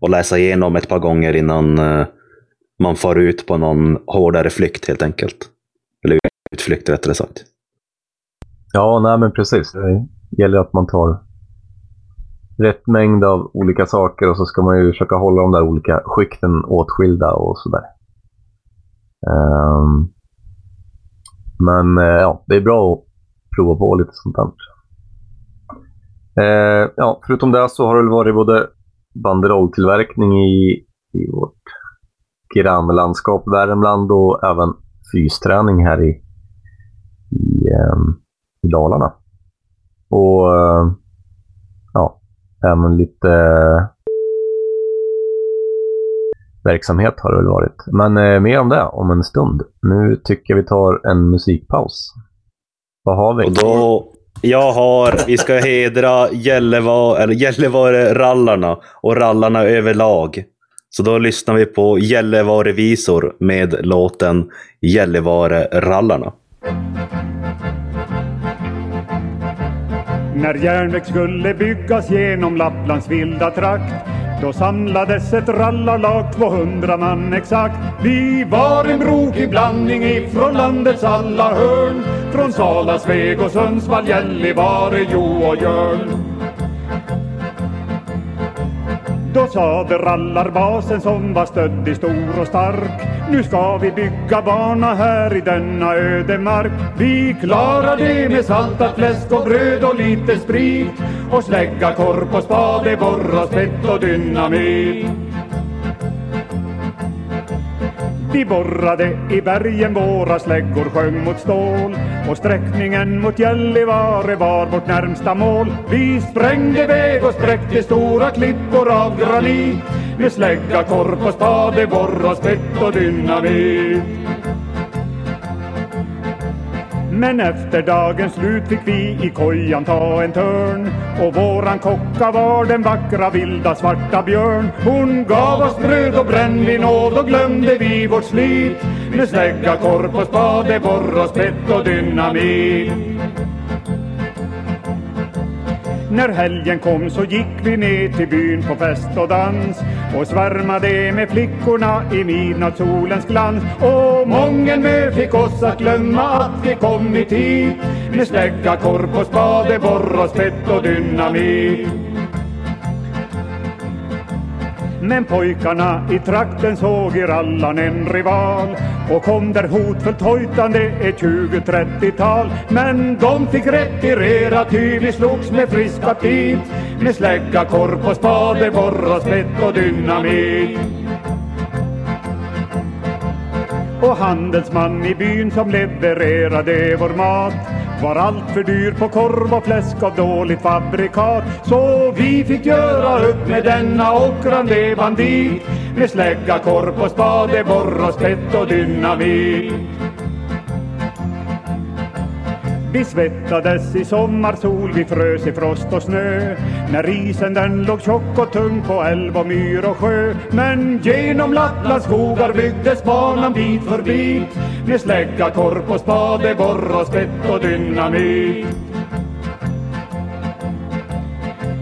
A: och läsa igenom ett par gånger innan man far ut på någon hårdare flykt helt enkelt. Eller utflykt rättare sagt.
C: Ja, nej men precis. Det gäller att man tar rätt mängd av olika saker och så ska man ju försöka hålla de där olika skikten åtskilda och sådär. Um, men uh, ja, det är bra att prova på lite sånt där. Uh, eh, ja, förutom det så har det varit både banderolltillverkning i, i vårt grannlandskap Värmland och även fysträning här i, i um, i Dalarna. Och uh, ja, även lite eh, verksamhet har det väl varit. Men eh, mer om det om en stund. Nu tycker jag vi tar en musikpaus. Vad har vi?
A: Och då, jag har, vi ska hedra Gällivare, eller Gällivare-rallarna och rallarna överlag. Så då lyssnar vi på Gällivare-visor med låten Gällivare-rallarna.
E: När järnväg skulle byggas genom Lapplands vilda trakt då samlades ett rallarlag, 200 man exakt. Vi var en brokig blandning ifrån landets alla hörn. Från Sala, Sveg och Sundsvall, Gällivare, Jo och Jörn. Då sade rallarbasen som var stöddig, stor och stark Nu ska vi bygga bana här i denna ödemark Vi klarar det med saltat fläsk och bröd och lite sprit Och slägga, korp och spade, borr och spett och dynamit. Vi borrade i bergen, våra släggor sjöng mot stål och sträckningen mot Gällivare var vårt närmsta mål. Vi sprängde väg och spräckte stora klippor av granit med slägga, korp och spade, borr och spett och dynamit. Men efter dagens slut fick vi i kojan ta en törn. Och våran kocka var den vackra vilda svarta björn. Hon gav oss bröd och brännvin och då glömde vi vårt slit. Med snägga korp och spade, borr och spett och dynamit när helgen kom så gick vi ner till byn på fest och dans och svärmade med flickorna i midnattssolens glans. Och mången mö fick oss att glömma att vi kommit hit med slägga, korp och spade, borr och spett och dynamit. Men pojkarna i trakten såg i rallan en rival och kom där hotfullt hojtande ett 20-30-tal. Men de fick retirera ty vi slogs med frisk aptit med slägga, korp och spade, borr och spett och dynamit. Och handelsman i byn som levererade vår mat var allt för dyr på korv och fläsk av dåligt fabrikat. Så vi fick göra upp med denna ockrande bandit. Med slägga, korp och spade, borr och spett och dynamit vi svettades i sommarsol, vi frös i frost och snö. När isen den låg tjock och tung på älv och myr och sjö. Men genom Lapplands skogar byggdes banan bit för bit. Med slägga, korp och spade, borr och spett och dynamit.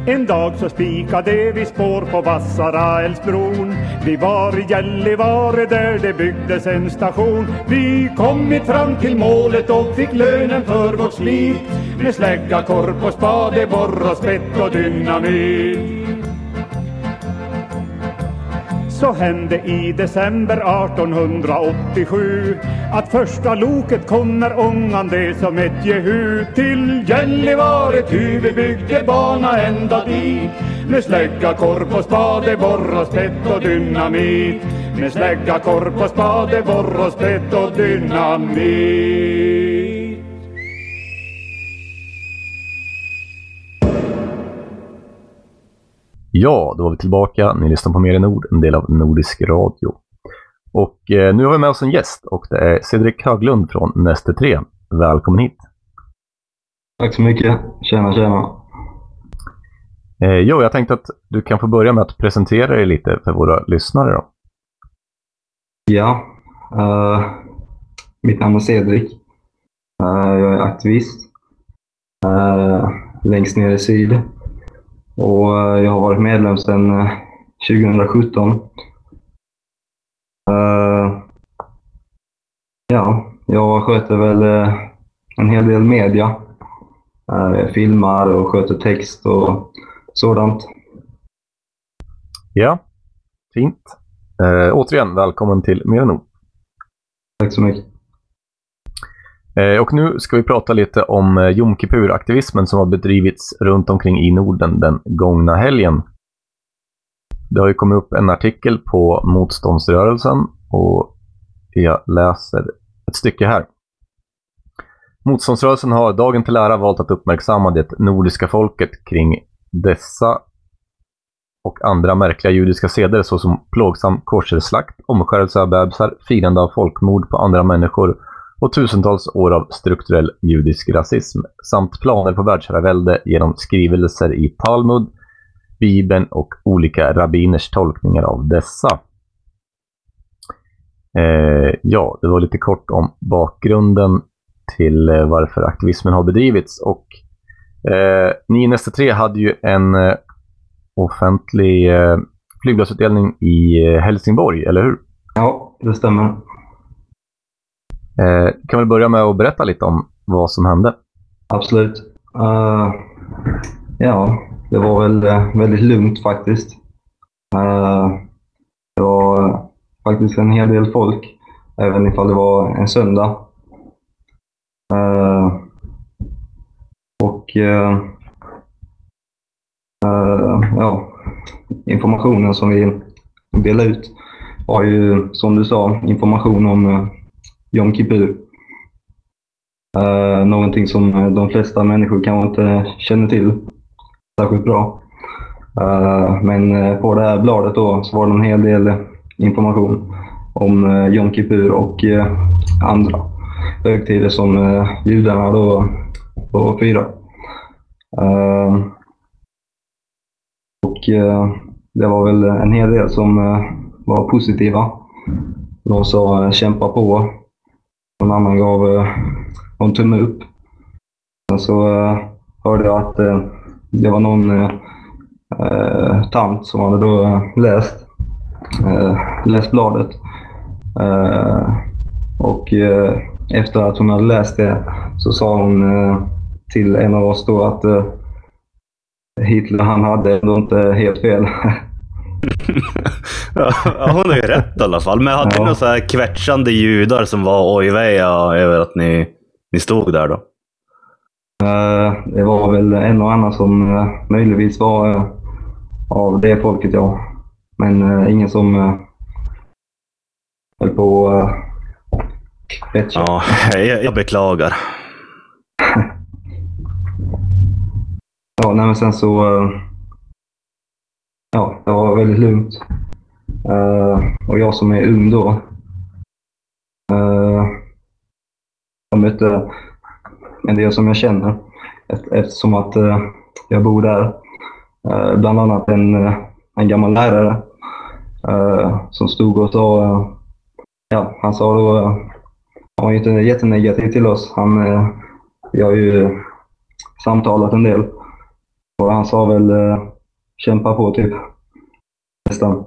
E: En dag så spikade vi spår på Vassaraälvsbron Vi var i Gällivare där det byggdes en station. Vi kommit fram till målet och fick lönen för vårt slit. Med slägga, korp och spade, borr och spett och dynamit så hände i december 1887 att första loket kommer ångande som ett jehu. Till Gällivare ty vi byggde bana ända dit. Med slägga, korp och spade, borr och spett och dynamit. Med slägga, korp och spade, borr och spett och dynamit.
C: Ja, då var vi tillbaka. Ni lyssnar på Mer än Nord, en del av Nordisk Radio. Och eh, nu har vi med oss en gäst och det är Cedric Höglund från Neste 3. Välkommen hit!
F: Tack så mycket. Tjena, tjena.
C: Eh, jo, jag tänkte att du kan få börja med att presentera dig lite för våra lyssnare. Då.
F: Ja, eh, mitt namn är Cedric. Eh, jag är aktivist eh, längst ner i syd. Och eh, jag har varit medlem sedan eh, 2017. Eh, ja, jag sköter väl eh, en hel del media. Eh, jag filmar och sköter text och sådant.
C: Ja, fint. Eh, återigen, välkommen till Mer än.
F: Tack så mycket.
C: Eh, och nu ska vi prata lite om eh, Jom Kippur-aktivismen som har bedrivits runt omkring i Norden den gångna helgen. Det har ju kommit upp en artikel på motståndsrörelsen och jag läser ett stycke här. Motståndsrörelsen har dagen till ära valt att uppmärksamma det nordiska folket kring dessa och andra märkliga judiska seder såsom plågsam koscherslakt, omskärelse av bebisar, firande av folkmord på andra människor och tusentals år av strukturell judisk rasism samt planer på världsherravälde genom skrivelser i Talmud, Bibeln och olika rabbiners tolkningar av dessa. Eh, ja, det var lite kort om bakgrunden till eh, varför aktivismen har bedrivits och eh, ni i Nästa 3 hade ju en eh, offentlig eh, flygbladsutdelning i eh, Helsingborg, eller hur?
F: Ja, det stämmer.
C: Eh, kan väl börja med att berätta lite om vad som hände.
F: Absolut. Uh, ja, det var väl eh, väldigt lugnt faktiskt. Uh, det var faktiskt en hel del folk, även ifall det var en söndag. Uh, och uh, ja, informationen som vi delade ut var ju, som du sa, information om Jom Kippur. Uh, eh, någonting som eh, de flesta människor kanske inte känner till särskilt bra. Uh, men på det här bladet då så var det en hel del information om uh, Jom Kippur och andra högtider som judarna då, då firar. och det var väl en hel del som var positiva. De sa kämpa på någon annan gav eh, en tumme upp. Sen så eh, hörde jag att eh, det var någon eh, eh tant som hade då eh, läst, eh, läst bladet. Eh, och eh, efter att hon hade läst det så sa hon eh, till en av oss då att eh, Hitler han hade ändå inte helt fel.
A: ja, hon har ju rätt i alla fall. Men hade
F: Ja.
A: ni några så här kvätschande judar som var ojväja över att ni, ni stod där då?
F: Eh, Det var väl en och annan som eh, möjligtvis var eh, av det folket, ja. Men ingen som höll på att kvätsa.
A: Ja, jag, jag beklagar.
F: Ja, nej, men sen så... Ja, det var väldigt lugnt. Uh, och jag som är ung då. Uh, jag mötte en del som jag känner eftersom att uh, jag bor där. Uh, bland annat en, en gammal lärare som stod och sa... ja, han sa då... han var ju inte jättenegativ till oss. Han, vi har ju samtalat en del. Och han sa väl kämpa på typ. Nästan.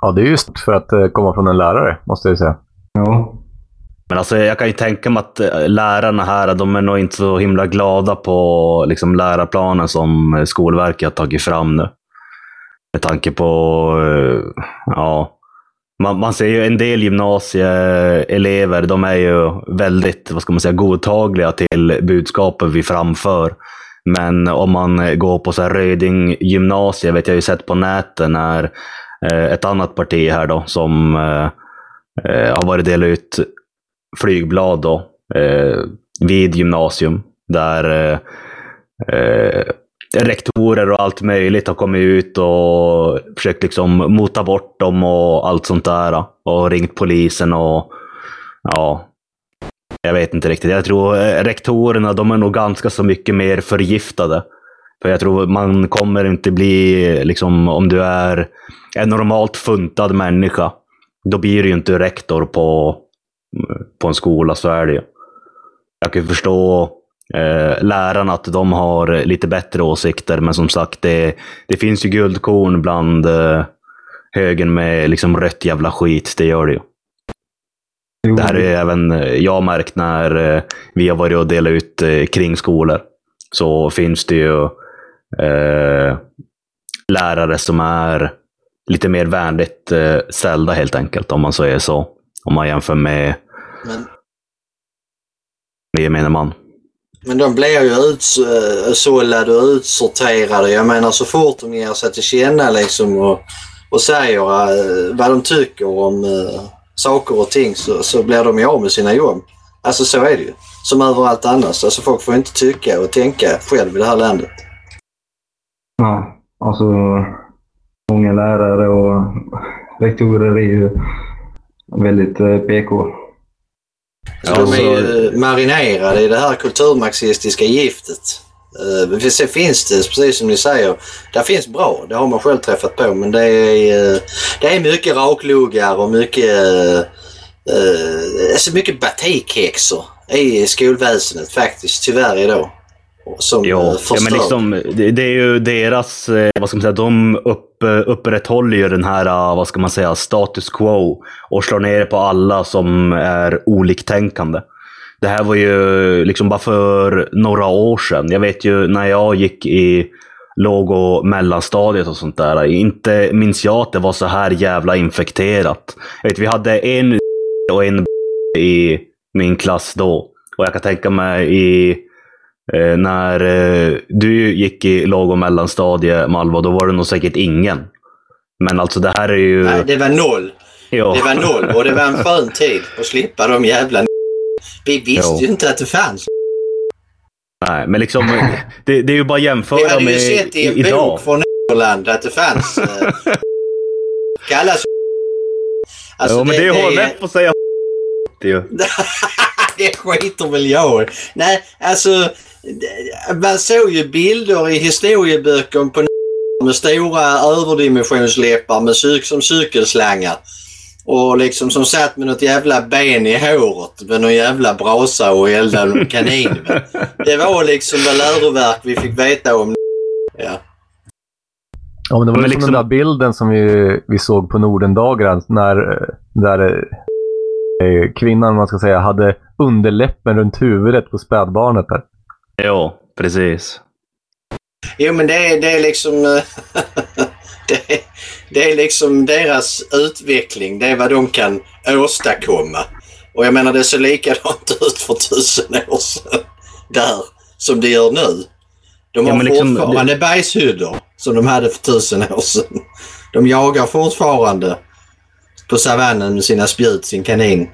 C: Ja, det är just för att eh, komma från en lärare, måste jag säga.
F: Ja.
A: Men alltså, jag kan ju tänka mig att eh, lärarna här, de är nog inte så himla glada på liksom, lärarplanen som Skolverket har tagit fram nu. Med tanke på, eh, ja, man, man ser ju en del gymnasieelever, de är ju väldigt, vad ska man säga, godtagliga till budskapet vi framför. Men om man går på så här Röding gymnasie, vet jag ju sett på nätet när eh, ett annat parti här då, som eh, eh, har varit delat ut flygblad då, vid gymnasium, där rektorer och allt möjligt har kommit ut och försökt liksom mota bort dem och allt sånt där. Och ringt polisen och ja, jag vet inte riktigt. Jag tror eh, rektorerna, de är nog ganska så mycket mer förgiftade. För jag tror man kommer inte bli, liksom, om du är en normalt funtad människa, då blir du ju inte rektor på, på en skola, så är det ju. Jag kan förstå eh, lärarna att de har lite bättre åsikter, men som sagt, det, det finns ju guldkorn bland eh, högen med liksom rött jävla skit, det gör det ju.
F: Jo,
A: Det här är även eh, jag märkt när eh, vi har varit och delat ut eh, kringskolor. Så finns det ju eh, lärare som är lite mer vänligt eh, ställda helt enkelt, om man säger så. Om man jämför med
B: Men,
A: gemene man.
B: men de blir ju utsållade och utsorterade. Jag menar så fort de ger sig till känna liksom och, och säger eh, vad de tycker om eh, saker och ting så, så blir de ju av med sina jobb. Alltså så är det ju. Som överallt annars. Alltså folk får inte tycka och tänka själv i det här landet.
F: Nej, alltså många lärare och rektorer är ju väldigt eh, PK.
B: Så de är ju marinerade i det här kulturmarxistiska giftet. Uh, sen finns det, precis som ni säger, där finns bra. Det har man själv träffat på. Men det är, eh, det är mycket rakluggar och mycket, uh, alltså mycket batikhäxor i skolväsendet faktiskt, tyvärr idag. Som
A: Ja, ja men liksom, det, det är ju deras, eh, vad ska man säga, de upp, eh, upprätthåller ju den här, eh, vad ska man säga, status quo och slår ner på alla som är oliktänkande. Det här var ju liksom bara för några år sedan. Jag vet ju när jag gick i låg och mellanstadiet och sånt där. Inte minns jag att det var så här jävla infekterat. Jag vet, vi hade en och en i min klass då. Och jag kan tänka mig i Eh, när eh, du gick i låg och mellanstadie, Malva, då var det nog säkert ingen. Men alltså det här är ju...
B: Nej, det var noll.
A: ja.
B: Det var noll och det var en skön tid att slippa de jävla Vi visste
A: Jo.
B: ju inte att det fanns.
A: Nej, men liksom, det, det är ju bara att
B: Vi
A: jämföra
B: hade ju
A: med
B: sett i en
A: idag.
B: bok från Norrland att det fanns. Eh, kallas Alltså,
A: jo, men det, är ju rätt att säga det är ju.
B: det skiter väl jag. Nej, alltså det- man såg ju bilder i historieböcker på med stora överdimensionsläppar med cyk, som cykelslangar. Och liksom som satt med något jävla ben i håret med någon jävla brasa och eldade med kanin. Det var liksom det läroverk vi fick veta om. Ja.
C: Ja, men det var
A: Men
C: ju som
A: liksom-
C: den där bilden som vi, vi såg på Nordendagen när där, eh, kvinnan, man ska säga, hade underläppen runt huvudet på spädbarnet. Där.
A: Ja, precis.
B: Jo men det är, det är liksom... eh, det, är, det är liksom deras utveckling. Det är vad de kan åstadkomma. Och jag menar det ser likadant ut för tusen år sedan. Där. Som det gör nu. De
A: Ja,
B: har
A: men liksom-
B: fortfarande bajshyddor som de hade för tusen år sedan. De jagar fortfarande på savannen med sina spjut, sin kanin.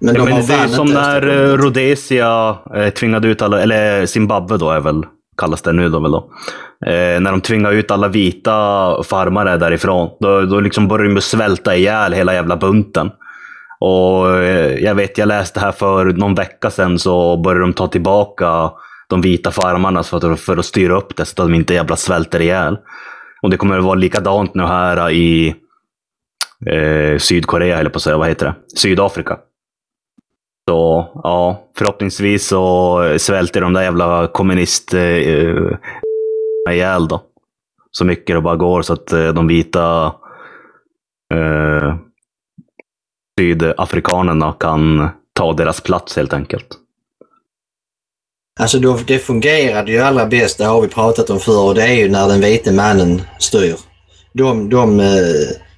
B: Men
A: Ja,
B: de har
A: men det är som när eh. Rhodesia eh, tvingade ut alla, eller Zimbabwe då är väl, kallas det nu då väl då. Eh, när de tvingar ut alla vita farmare därifrån. Då, då liksom börjar de svälta ihjäl hela jävla bunten. Och eh, jag vet, jag läste här för någon vecka sedan så började de ta tillbaka de vita farmarna för att, för att styra upp det så att de inte jävla svälter ihjäl. Och det kommer att vara likadant nu här i eh, Sydkorea, eller på att säga, vad heter det? Sydafrika. Så ja, förhoppningsvis så svälter de där jävla kommunist eh, ihjäl då. Så mycket det bara går så att eh, de vita eh, sydafrikanerna kan ta deras plats helt enkelt.
B: Alltså då, det fungerade ju allra bäst, det har vi pratat om förr, och det är ju när den vite mannen styr. De, de, eh,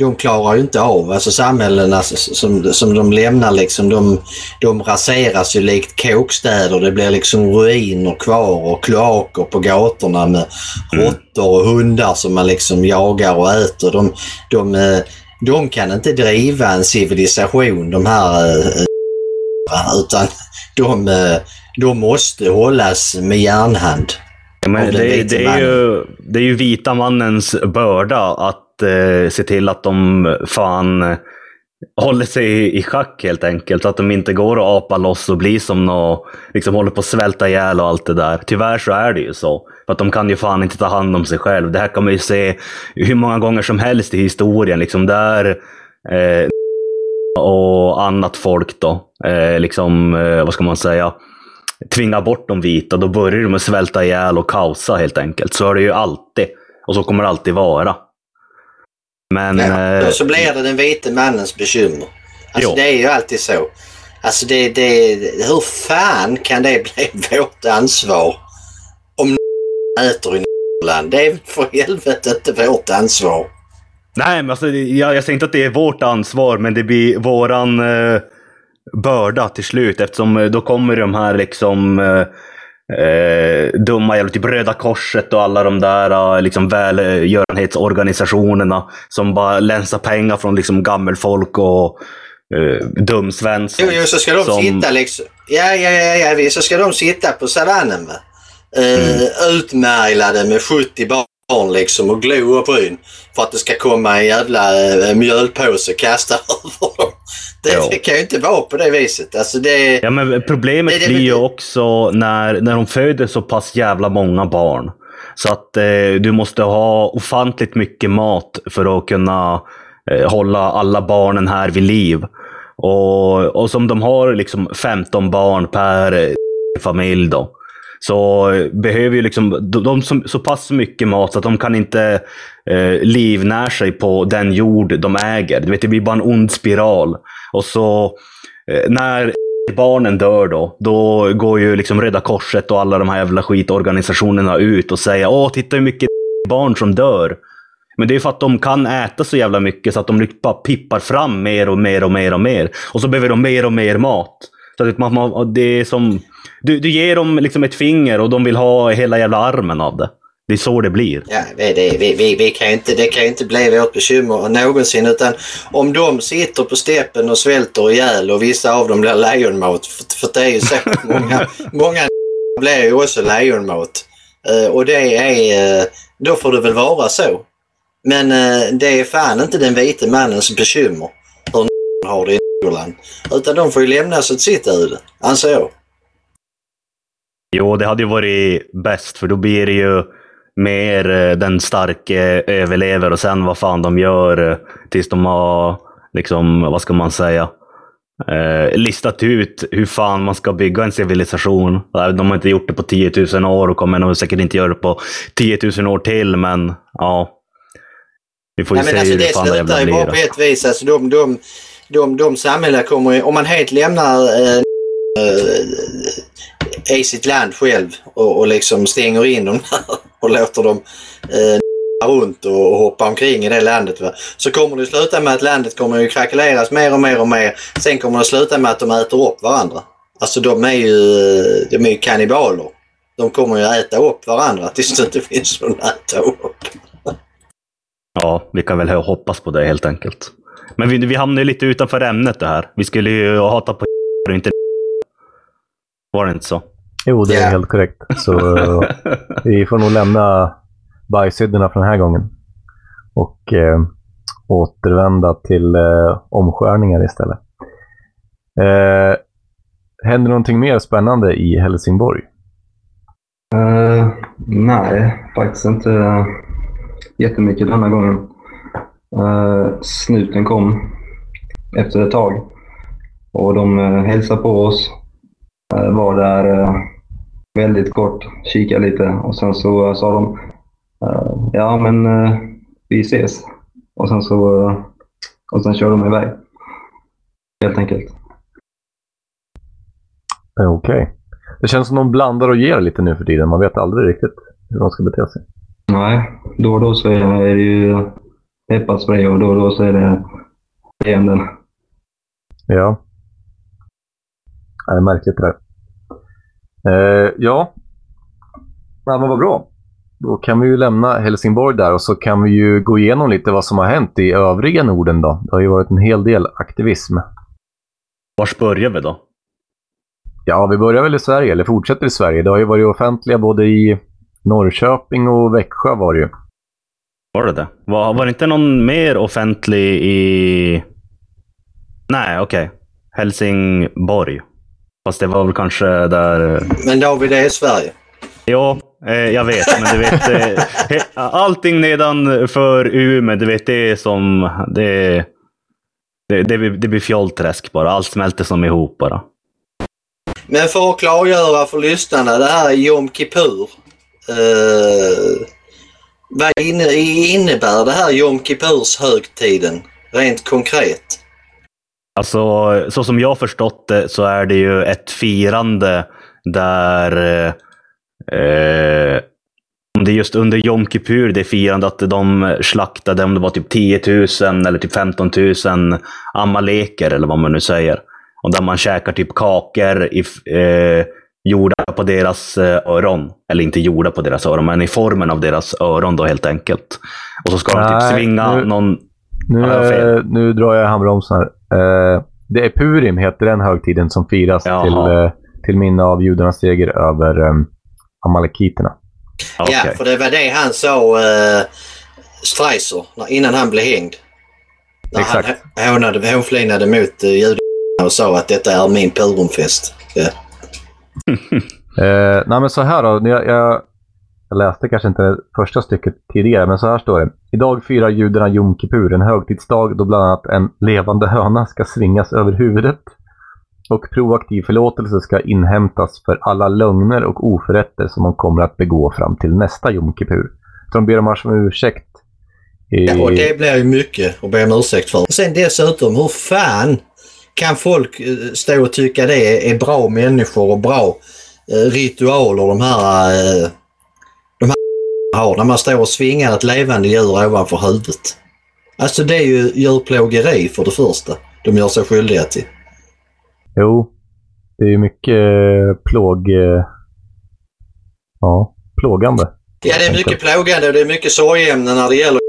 B: de klarar ju inte av, alltså samhällena som, som de lämnar liksom, de, de raseras ju likt kåkstäder. Det blir liksom ruiner kvar och kloaker på gatorna med
A: Mm.
B: råttor och hundar som man liksom jagar och äter. De, de, eh, de kan inte driva en civilisation de här eh, utan de, eh, de måste hållas med järnhand.
A: Ja, men det, det, är ju, det är ju vita mannens börda att eh, se till att de fan eh, håller sig i, i schack helt enkelt. Så att de inte går och apar loss och blir som nå, liksom håller på att svälta ihjäl och allt det där. Tyvärr så är det ju så. För att de kan ju fan inte ta hand om sig själv. Det här kan man ju se hur många gånger som helst i historien. Liksom där eh, och annat folk då, eh, liksom, eh, vad ska man säga, tvinga bort de vita, då börjar de att svälta ihjäl och kaosa helt enkelt. Så är det ju alltid. Och så kommer det alltid vara. Men...
B: Ja,
A: eh,
B: och så blir det den vite mannens bekymmer. Alltså
A: Jo.
B: det är ju alltid så. Alltså det, det, hur fan kan det bli vårt ansvar om äter i Norrland? Det är för helvete inte vårt ansvar.
A: Nej, men alltså, jag, jag säger inte att det är vårt ansvar, men det blir våran eh, börda till slut. Eftersom eh, då kommer de här liksom eh, eh, dumma jävla typ Röda Korset och alla de där eh, liksom välgörenhetsorganisationerna som bara länsar pengar från liksom gammelfolk och eh, dumsvensson.
B: Jo, jo, så ska de
A: som-
B: sitta liksom. Ja, ja, ja, ja, så ska de sitta på savannen va. Uh, Utmärglade med 70 barn liksom och glo upp byn för att det ska komma en jävla uh, mjölpåse kastad över dem. Det,
A: Ja.
B: det kan ju inte vara på det viset. Alltså det...
A: Ja, men problemet
B: det är
A: blir ju också när, när de föder så pass jävla många barn. Så att eh, du måste ha ofantligt mycket mat för att kunna eh, hålla alla barnen här vid liv. Och, och som de har liksom 15 barn per eh, familj då. Så eh, behöver ju liksom de, de som, så pass mycket mat så att de kan inte eh, livnära sig på den jord de äger. Du vet, det blir bara en ond spiral. Och så eh, när barnen dör då, då går ju liksom Röda Korset och alla de här jävla skitorganisationerna ut och säger åh, titta hur mycket barn som dör. Men det är ju för att de kan äta så jävla mycket så att de bara pippar fram mer och mer och mer och mer. Och så behöver de mer och mer mat. Så att man, man, det är som, du, du ger dem liksom ett finger och de vill ha hela jävla armen av det. Det är så det blir.
B: Ja, det, det, vi, vi, vi kan ju inte, det kan ju inte bli vårt bekymmer någonsin. Utan om de sitter på steppen och svälter ihjäl och vissa av dem blir lejonmat. För, för det är ju så många, många blir ju också lejonmat. Uh, och det är, Uh, då får det väl vara så. Men uh, det är fan inte den vite mannens bekymmer hur har det i Norrland. Utan de får ju lämnas åt sitt öde, anser jag.
A: Jo, det hade ju varit bäst för då blir det ju mer eh, den starke överlever och sen vad fan de gör eh, tills de har, liksom, vad ska man säga, eh, listat ut hur fan man ska bygga en civilisation. De har inte gjort det på 10 000 år och kommer nog säkert inte göra det på 10 000 år till, men ja. Vi får ju
B: Nej,
A: se
B: alltså
A: hur
B: det
A: fan det jävla
B: slutar ju bara på
A: blir.
B: ett vis. Alltså de, de, de, de samhällena kommer ju, om man helt lämnar eh, i sitt land själv och, och liksom stänger in dem där och låter dem eh, runt och, och hoppa omkring i det landet. Va? Så kommer det sluta med att landet kommer ju krackeleras mer och mer och mer. Sen kommer det sluta med att de äter upp varandra. Alltså de är ju, eh, de är ju kannibaler. De kommer ju äta upp varandra tills det inte finns någon att äta upp.
A: Ja, vi kan väl hoppas på det helt enkelt. Men vi, vi hamnar ju lite utanför ämnet det här. Vi skulle ju hata på och inte var det inte så?
C: Jo, det är helt korrekt. Så eh, vi får nog lämna bajshyddorna för den här gången. Och eh, återvända till eh, omskärningar istället. Eh, händer någonting mer spännande i Helsingborg?
F: Eh, nej, faktiskt inte uh, jättemycket denna gången. Uh, snuten kom efter ett tag och de uh, hälsade på oss. Uh, var där uh, väldigt kort, kikade lite och sen så uh, sa de ja men vi ses. Och sen så och sen körde de iväg. Helt enkelt.
C: Eh, Okej. Det känns som de blandar och ger lite nu för tiden. Man vet aldrig riktigt hur de ska bete sig.
F: Nej, då och då så är det ju pepparspray och då och då så är det leenden.
C: Ja. Det är märkligt det där. Eh, ja. ja, men vad bra. Då kan vi ju lämna Helsingborg där och så kan vi ju gå igenom lite vad som har hänt i övriga Norden då. Det har ju varit en hel del aktivism.
A: Vars börjar vi då?
C: Ja, vi börjar väl i Sverige, eller fortsätter i Sverige. Det har ju varit offentliga både i Norrköping och Växjö var det ju.
A: Var det det? Var, var det inte någon mer offentlig i... Nej, okej. Helsingborg. Fast det var väl kanske där...
B: Men David, det är Sverige.
A: Ja, eh, jag vet. Men du vet, eh, allting nedanför Umeå, du vet, det är som... Det, det, det, det blir fjollträsk bara. Allt smälter som ihop bara.
B: Men för att klargöra för lyssnarna, det här är Jom Kippur. Eh, vad inne, innebär det här Jom Kippurs högtiden rent konkret?
A: Alltså, så som jag förstått det så är det ju ett firande där eh, om det är just under Jom Kippur, det firande att de slaktade, om det var typ 10 000 eller typ 15 000 amaleker eller vad man nu säger. Och där man käkar typ kakor i, eh, gjorda på deras eh, öron. Eller inte gjorda på deras öron, men i formen av deras öron då helt enkelt. Och så ska de typ
C: Nej,
A: svinga
C: nu-
A: någon...
C: Nu, eh, nu drar jag handbromsen här. Eh, det är Purim, heter den högtiden som firas
A: Jaha.
C: till, eh, till minne av judarnas seger över eh, amalekiterna.
A: Okej.
B: Ja, för det var det han sa, uh, Streiser, när- innan han blev hängd. När
C: Exakt.
B: han hånade, hånflinade mot uh, judarna och sa att detta är min Purumfest. Ja.
C: Eh, nej, men så här då. Jag, jag, jag läste kanske inte första stycket tidigare, men så här står det. Idag firar judarna Jom Kippur, en högtidsdag då bland annat en levande höna ska svingas över huvudet och proaktiv förlåtelse ska inhämtas för alla lögner och oförrätter som de kommer att begå fram till nästa Jom Kippur. Så de ber om ursäkt. I,
B: Ja, och det blir ju mycket att be om ursäkt för. Och sen dessutom, hur fan kan folk eh, stå och tycka det är bra människor och bra eh, ritualer de här, eh, de här har när man står och svingar ett levande djur ovanför huvudet? Alltså det är ju djurplågeri för det första de gör sig skyldiga till.
C: Jo, det är ju mycket eh, plåg... eh, Ja, plågande.
B: Ja, det är mycket plågande och det är mycket sorgämnen när det gäller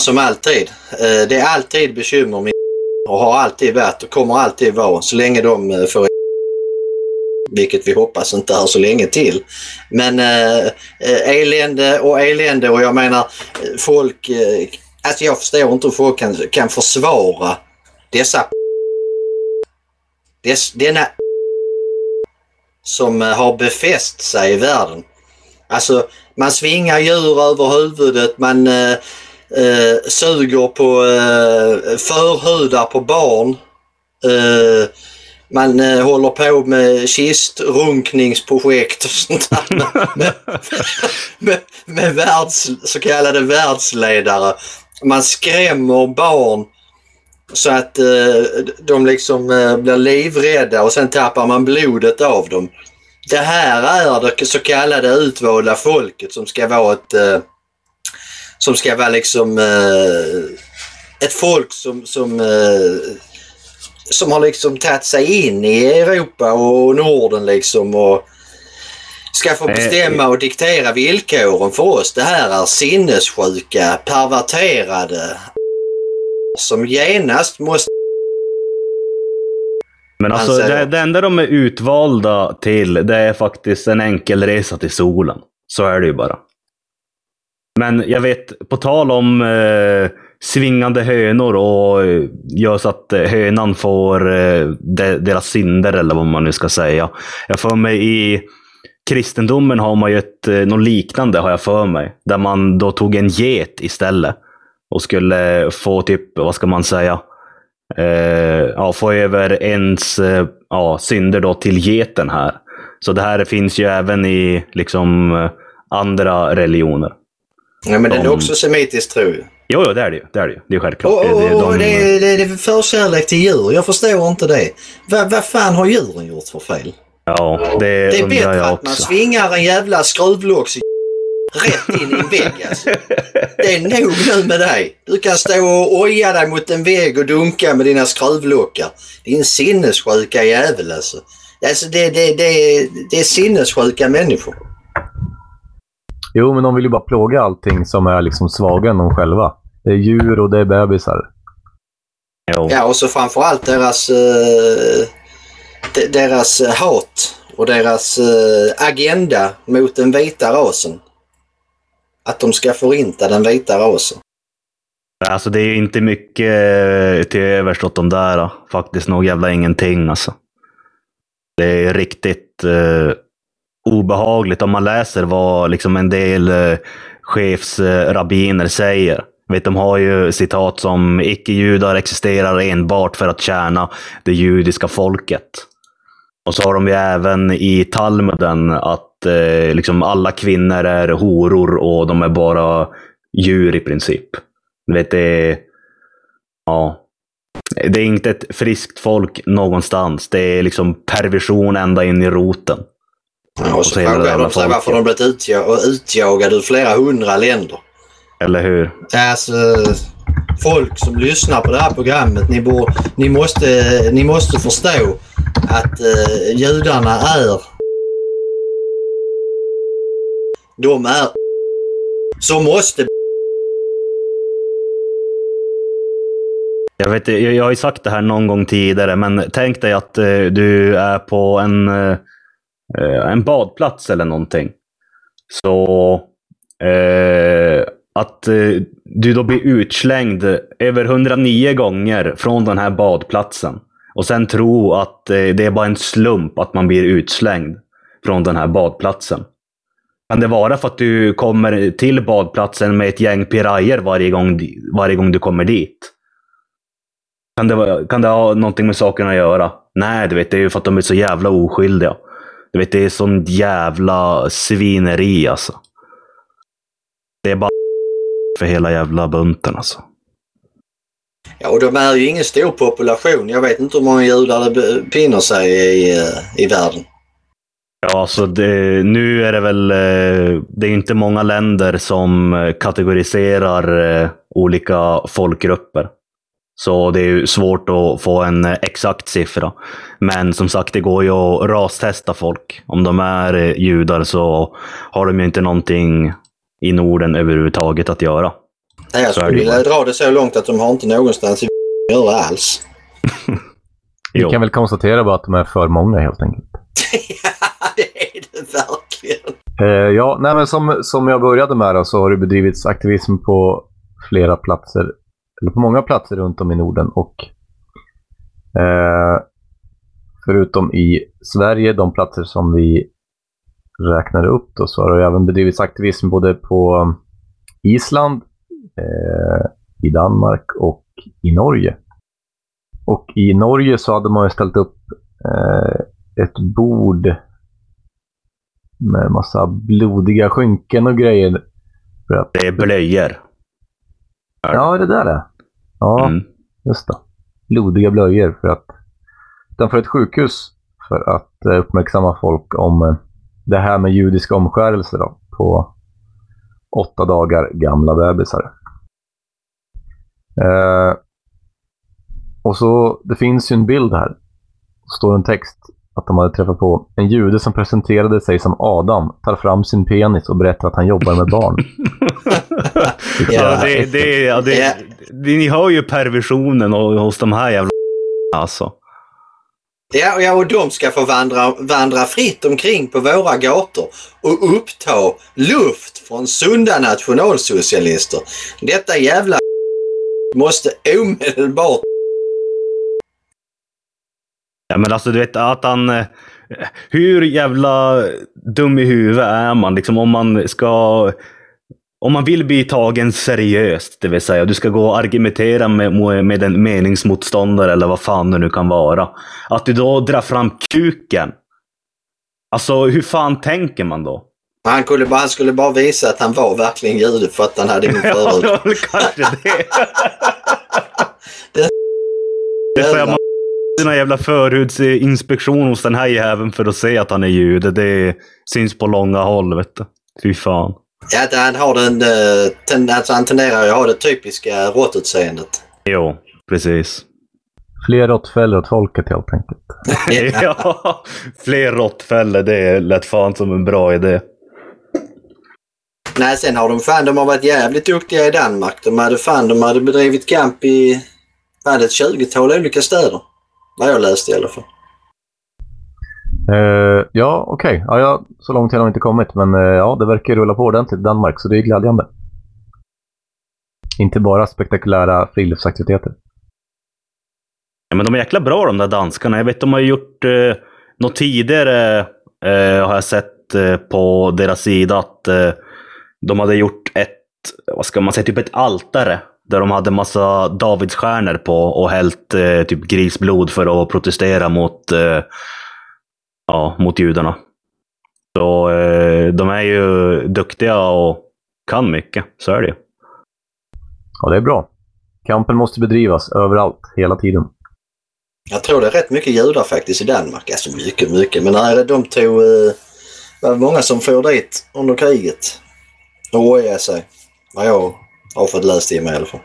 B: som alltid. Eh, Det är alltid bekymmer med och har alltid varit och kommer alltid vara så länge de får vilket vi hoppas inte är så länge till. Men eh, eh elände eh, och elände och jag menar eh, folk... Eh, alltså jag förstår inte hur folk kan, kan försvara dessa dess, denna som har befäst sig i världen. Alltså man svingar djur över huvudet, man eh, eh, suger på eh, förhudar på barn. Eh, man eh, håller på med kistrunkningsprojekt och sånt där med, med, med, med världs, så kallade världsledare. Man skrämmer barn så att eh, de liksom eh, blir livrädda och sen tappar man blodet av dem. Det här är det så kallade utvalda folket som ska vara ett eh, som ska vara liksom eh, ett folk som, som, eh, som har liksom tagit sig in i Europa och Norden liksom och ska få
A: Eh,
B: bestämma och diktera villkoren för oss. Det här är sinnessjuka, perverterade som genast måste...
A: Men alltså,
B: Anser
A: det, det enda de är utvalda till, det är faktiskt en enkel resa till solen. Så är det ju bara. Men jag vet, på tal om eh, svingande hönor och eh, gör så att eh, hönan får eh, de, deras synder, eller vad man nu ska säga. Jag får mig i kristendomen har man ju ett, något liknande, har jag för mig. Där man då tog en get istället. Och skulle få typ, vad ska man säga? eh, ja, få över ens eh, ja, synder då till geten här. Så det här finns ju även i liksom andra religioner.
B: Ja, men den är också semitisk tro.
A: Jo, jo, det är det ju. Det är det ju. Det är självklart.
B: Och,
A: Det- det är
B: och, och
A: de-
B: det, det, det är förkärlek till djur. Jag förstår inte det. Vad vad fan har djuren gjort för fel?
A: Ja, det,
B: Det är bättre
A: jag
B: att man svingar en jävla skruvlocks i rätt in i en vägg alltså. Det är nog nu med dig. Du kan stå och oja dig mot en vägg och dunka med dina skruvlockar. Din sinnessjuka jävel alltså. Alltså det, det, det, det är sinnessjuka människor.
C: Jo, men de vill ju bara plåga allting som är liksom svagare än de själva. Det är djur och det är bebisar.
A: Jo.
B: Ja, och så framförallt deras, eh, de- deras eh, hat och deras eh, agenda mot den vita rasen. Att de ska förinta den vita rasen.
A: Alltså det är inte mycket eh, till övers åt de där. då. Faktiskt nog jävla ingenting alltså. Det är riktigt eh, obehagligt om man läser vad liksom en del eh, chefsrabbiner säger. Vet, de har ju citat som icke-judar existerar enbart för att tjäna det judiska folket. Och så har de ju även i Talmuden att eh, liksom alla kvinnor är horor och de är bara djur i princip. Vet, det. Ja. Det är inte ett friskt folk någonstans. Det är liksom perversion ända in i roten.
B: Ja, och
A: Och
B: så frågar de sig varför de blivit utja- utjagade ur flera hundra länder.
A: Eller hur?
B: Alltså, folk som lyssnar på det här programmet, ni, bor, ni, måste, ni måste förstå att eh, judarna är... De är... Som måste...
A: Jag, vet, jag, jag har ju sagt det här någon gång tidigare, men tänk dig att eh, du är på en, eh, Eh, en badplats eller någonting. Så eh, att eh, du då blir utslängd över 109 gånger från den här badplatsen. Och sen tro att eh, det är bara en slump att man blir utslängd från den här badplatsen. Kan det vara för att du kommer till badplatsen med ett gäng pirajer varje gång, varje gång du kommer dit? Kan det, kan det ha någonting med saken att göra? Nej, du vet, det är ju för att de är så jävla oskyldiga. Du vet, det är sån jävla svineri alltså. Det är bara för hela jävla bunten alltså.
B: Ja, och de är ju ingen stor population. Jag vet inte hur många judar det befinner sig i, eh, i världen.
A: Ja, alltså det, nu är det väl... eh, Det är inte många länder som eh, kategoriserar olika folkgrupper. Så det är ju svårt att få en exakt siffra. Men som sagt, det går ju att rastesta folk. Om de är eh, judar så har de ju inte någonting i Norden överhuvudtaget att göra.
B: Nej, jag skulle vilja dra det så långt att de har inte någonstans i att göra alls.
C: Vi kan väl konstatera bara att de är för många helt enkelt.
B: ja, det är det verkligen.
C: Eh, ja, nej, men som, som jag började med då, så har det bedrivits aktivism på flera platser, eller på många platser runt om i Norden. Och eh, förutom i Sverige, de platser som vi räknade upp då, så har det även bedrivits aktivism både på Island, eh, i Danmark och i Norge. Och i Norge så hade man ju ställt upp eh, ett bord med massa blodiga skynken och grejer. För att,
A: Det är blöjor
C: ja, är det där det? Ja,
A: Mm.
C: just det. Blodiga blöjor för att utanför ett sjukhus för att eh, uppmärksamma folk om eh, det här med judiska omskärelser då, på åtta dagar gamla bebisar. Eh, och så, det finns ju en bild här. Det står en text att de hade träffat på en jude som presenterade sig som Adam, tar fram sin penis och berättar att han jobbar med barn.
A: Ja, det, det, ja, det,
B: Ja.
A: det, ni hör ju perversionen hos de här jävla alltså.
B: Ja, ja, och de ska få vandra, vandra fritt omkring på våra gator och uppta luft från sunda nationalsocialister. Detta jävla måste omedelbart...
A: Ja, men alltså du vet att han... eh, Hur jävla dum i huvudet är man liksom om man ska... Om man vill bli tagen seriöst, det vill säga du ska gå och argumentera med, med en meningsmotståndare eller vad fan det nu kan vara. Att du då drar fram kuken. Alltså hur fan tänker man då?
B: Han, kunde bara, han skulle bara visa att han var verkligen jude för att han hade ingen
A: Ja,
B: förut.
A: det var kanske det.
B: Det-
A: Det får jag sina jävla förhudsinspektion hos den här jäveln för att se att han är jude. Det syns på långa håll, vet du. Fy fan.
B: Ja, han har den... eh, ten, alltså han tenderar ju att ha det typiska råttutseendet.
A: Jo, precis.
C: Fler råttfällor åt folket helt enkelt.
A: ja, fler råttfällor, det lät fan som en bra idé.
B: Nej, sen har de fan, de har varit jävligt duktiga i Danmark. De hade fan, de hade bedrivit kamp i, vad ett 20-tal olika städer. Vad jag läste i alla fall.
C: Uh, ja, okej. Ja, ja, så långt har de inte kommit, men uh, ja, det verkar rulla på ordentligt i Danmark, så det är glädjande. Inte bara spektakulära friluftsaktiviteter.
A: Ja, men de är jäkla bra de där danskarna. Jag vet de har gjort eh, något tidigare, eh, har jag sett eh, på deras sida, att eh, de hade gjort ett, vad ska man säga, typ ett altare. Där de hade massa Davidsstjärnor på och hällt eh, typ grisblod för att protestera mot, ja, mot judarna. Så eh, de är ju duktiga och kan mycket, så är det ju.
C: Ja, det är bra. Kampen måste bedrivas överallt, hela tiden.
B: Jag tror det är rätt mycket judar faktiskt i Danmark. Alltså mycket, mycket. Men nej, de tog... Eh, det var många som for dit under kriget. Och ojade sig. Vad jag har fått läst i mig i alla fall.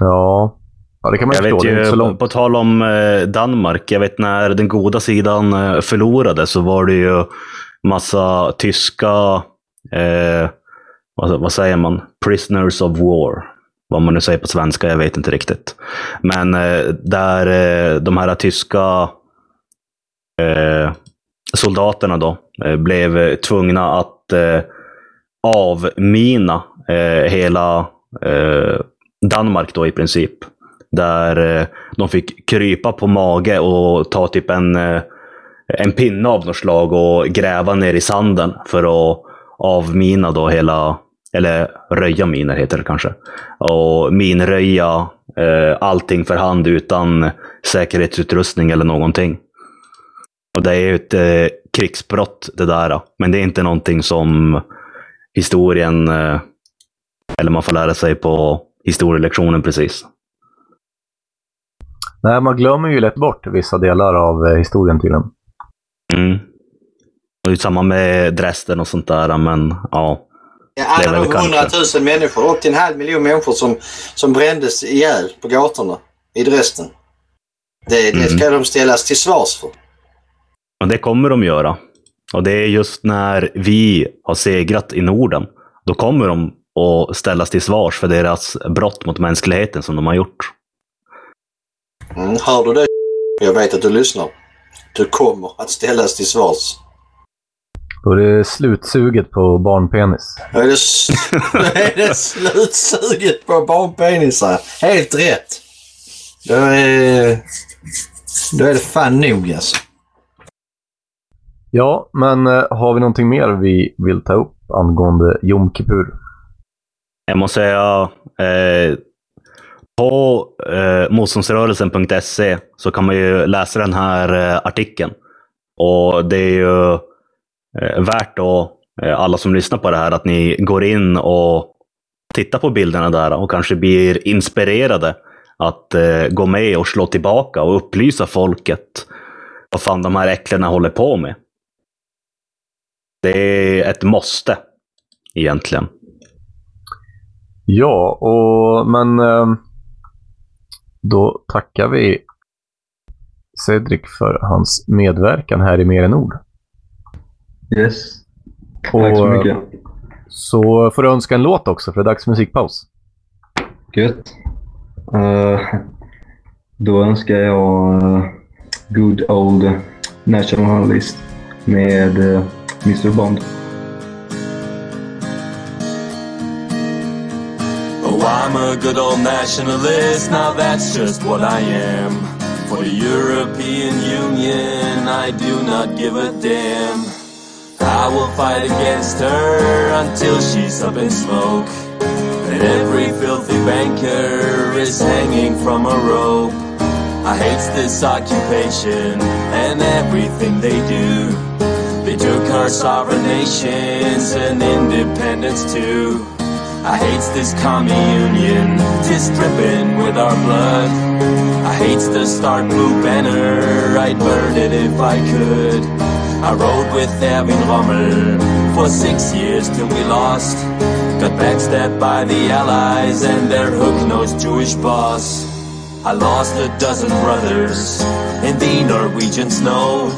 C: Ja, ja det kan man
A: Jag
C: förstå.
A: vet ju,
C: långt.
A: på tal om eh, Danmark, jag vet när den goda sidan eh, förlorade så var det ju massa tyska, eh, vad, vad säger man, prisoners of war. Vad man nu säger på svenska, jag vet inte riktigt. Men eh, där eh, de här tyska eh, soldaterna då blev tvungna att avmina hela Danmark då i princip. Där eh, de fick krypa på mage och ta typ en, eh, en pinne av något slag och gräva ner i sanden för att avmina då hela, eller röja miner heter det kanske. Och minröja eh, allting för hand utan säkerhetsutrustning eller någonting. Och det är ju ett eh, krigsbrott det där. Men det är inte någonting som historien, eh, eller man får lära sig på historielektionen precis.
C: Nej, man glömmer ju lätt bort vissa delar av eh, historien tydligen.
A: Mm. Och det är samma med Dresden och sånt där, men ja.
B: Ja,
A: Det är
B: alla de hundratusen människor, upp till en halv miljon människor som, som brändes ihjäl på gatorna i Dresden. Det, det
A: Mm.
B: ska de ställas till svars för.
A: Och det kommer de göra. Och det är just när vi har segrat i Norden, då kommer de att ställas till svars för deras brott mot mänskligheten som de har gjort.
B: Mm, hör du det? Jag vet att du lyssnar. Du kommer att ställas till svars.
C: Då är det slutsuget på barnpenis.
B: Då är det, då är det slutsuget på barnpenisar. Helt rätt. Då är, då är det fan nog alltså.
C: Ja, men eh, har vi någonting mer vi vill ta upp angående Jom Kippur?
A: Jag måste säga, eh, på eh, motståndsrörelsen.se så kan man ju läsa den här eh, artikeln. Och det är ju eh, värt då, eh, alla som lyssnar på det här, att ni går in och tittar på bilderna där och kanske blir inspirerade att eh, gå med och slå tillbaka och upplysa folket vad fan de här äcklena håller på med. Det är ett måste, egentligen.
C: Ja, och, men eh, då tackar vi Cedric för hans medverkan här i Mer än ord.
F: Yes.
C: Och,
F: Tack så mycket.
C: Så får du önska en låt också, för det är dags för musikpaus.
F: Gött. Eh, då önskar jag eh, Good Old Nationalist med uh, Mr Bond.
G: I'm a good old nationalist, now that's just what I am. For the European Union, I do not give a damn. I will fight against her until she's up in smoke. And every filthy banker is hanging from a rope. I hate this occupation and everything they do. They took our sovereign nations and independence too. I hates this commie union, tis dripping with our blood. I hates the star blue banner, I'd burn it if I could. I rode with Erwin Rommel for six years till we lost. Got backstabbed by the Allies and their hook-nosed Jewish boss. I lost a dozen brothers in the Norwegian snow.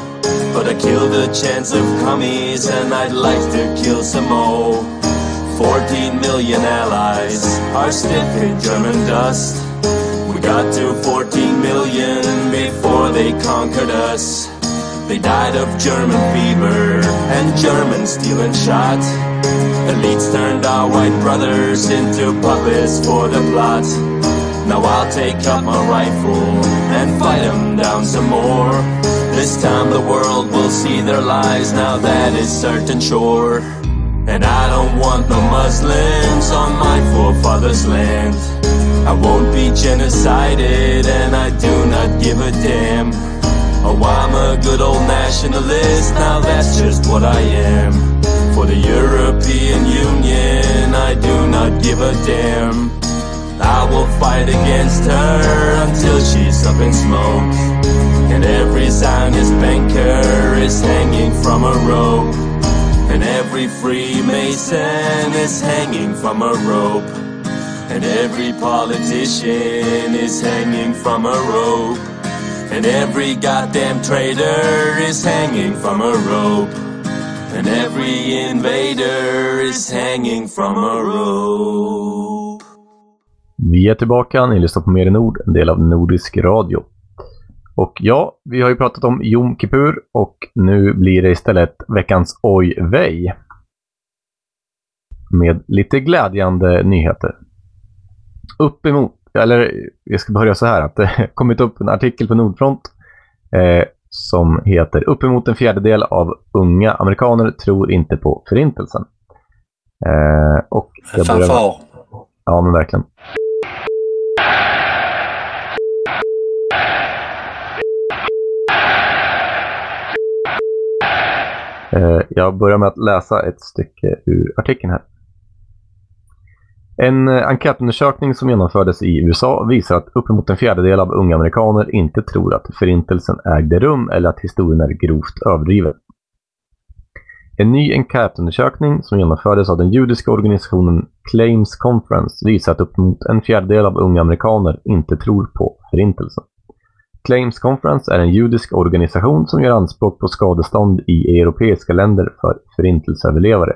G: But I killed a chance of commies and I'd like to kill some more. 14 million allies are stiff in German dust. We got to 14 million before they conquered us. They died of German fever and German steel and shot. Elites turned our white brothers into puppets for the plot. Now I'll take up my rifle and fight them down some more. This time the world will see their lies, now that is certain sure. And I don't want no Muslims on my forefathers' land. I won't be genocided and I do not give a damn. Oh, I'm a good old nationalist, now that's just what I am. For the European Union, I do not give a damn. I will fight against her until she's up in smoke. And every Zionist banker is hanging from a rope. And every Freemason is hanging from a rope. And every politician is hanging from a rope. And every goddamn traitor is hanging from a rope. And every invader is hanging from a rope.
C: Vi är tillbaka, ni lyssnar på Mer i Nord, en del av Nordisk Radio. Och ja, vi har ju pratat om Jom Kippur och nu blir det istället veckans Oj Vej. Med lite glädjande nyheter. Uppemot, eller jag ska börja så här, att det kommit upp en artikel på Nordfront eh, som heter Uppemot en fjärdedel av unga amerikaner tror inte på förintelsen. Eh, och jag börjar-
B: Fanfar.
C: Ja, men verkligen. Eh, jag börjar med att läsa ett stycke ur artikeln här. En eh, enkätundersökning som genomfördes i USA visar att uppemot en fjärdedel av unga amerikaner inte tror att förintelsen ägde rum eller att historien är grovt överdriven. En ny enkätundersökning som genomfördes av den judiska organisationen Claims Conference visar att uppemot en fjärdedel av unga amerikaner inte tror på förintelsen. Claims Conference är en judisk organisation som gör anspråk på skadestånd i europeiska länder för förintelseöverlevare.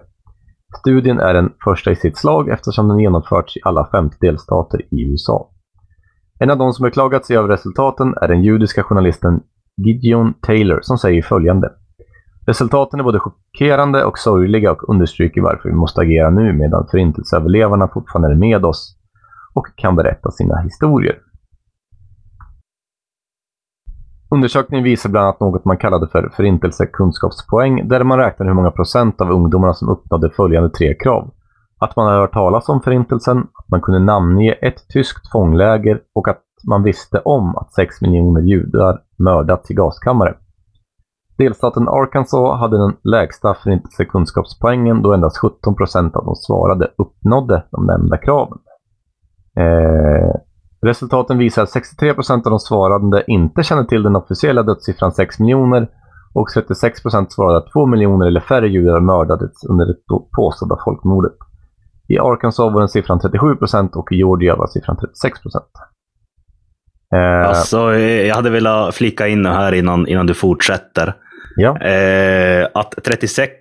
C: Studien är den första i sitt slag eftersom den genomförts i alla 50 delstater i USA. En av de som beklagat sig över resultaten är den judiska journalisten Gideon Taylor som säger följande. Resultaten är både chockerande och sorgliga och understryker varför vi måste agera nu medan förintelseöverlevarna fortfarande är med oss och kan berätta sina historier. Undersökningen visar bland annat något man kallade för förintelsekunskapspoäng där man räknar hur många procent av ungdomarna som uppnådde följande tre krav. Att man hade hört talas om förintelsen, att man kunde namnge ett tyskt fångläger och att man visste om att 6 miljoner judar mördats i gaskammare. Delstaten Arkansas hade den lägsta förintelsekunskapspoängen då endast 17 procent av de svarade uppnådde de nämnda kraven. Eh, resultaten visar att 63 procent av de svarande inte kände till den officiella dödssiffran 6 miljoner och 36 procent svarade att 2 miljoner eller färre judar mördades under det påstådda folkmordet. I Arkansas var den siffran 37 procent och i Georgia var siffran 36 procent. Eh,
A: Alltså, eh, jag hade velat flika in här innan, innan du fortsätter.
C: ja.
A: Eh, att 36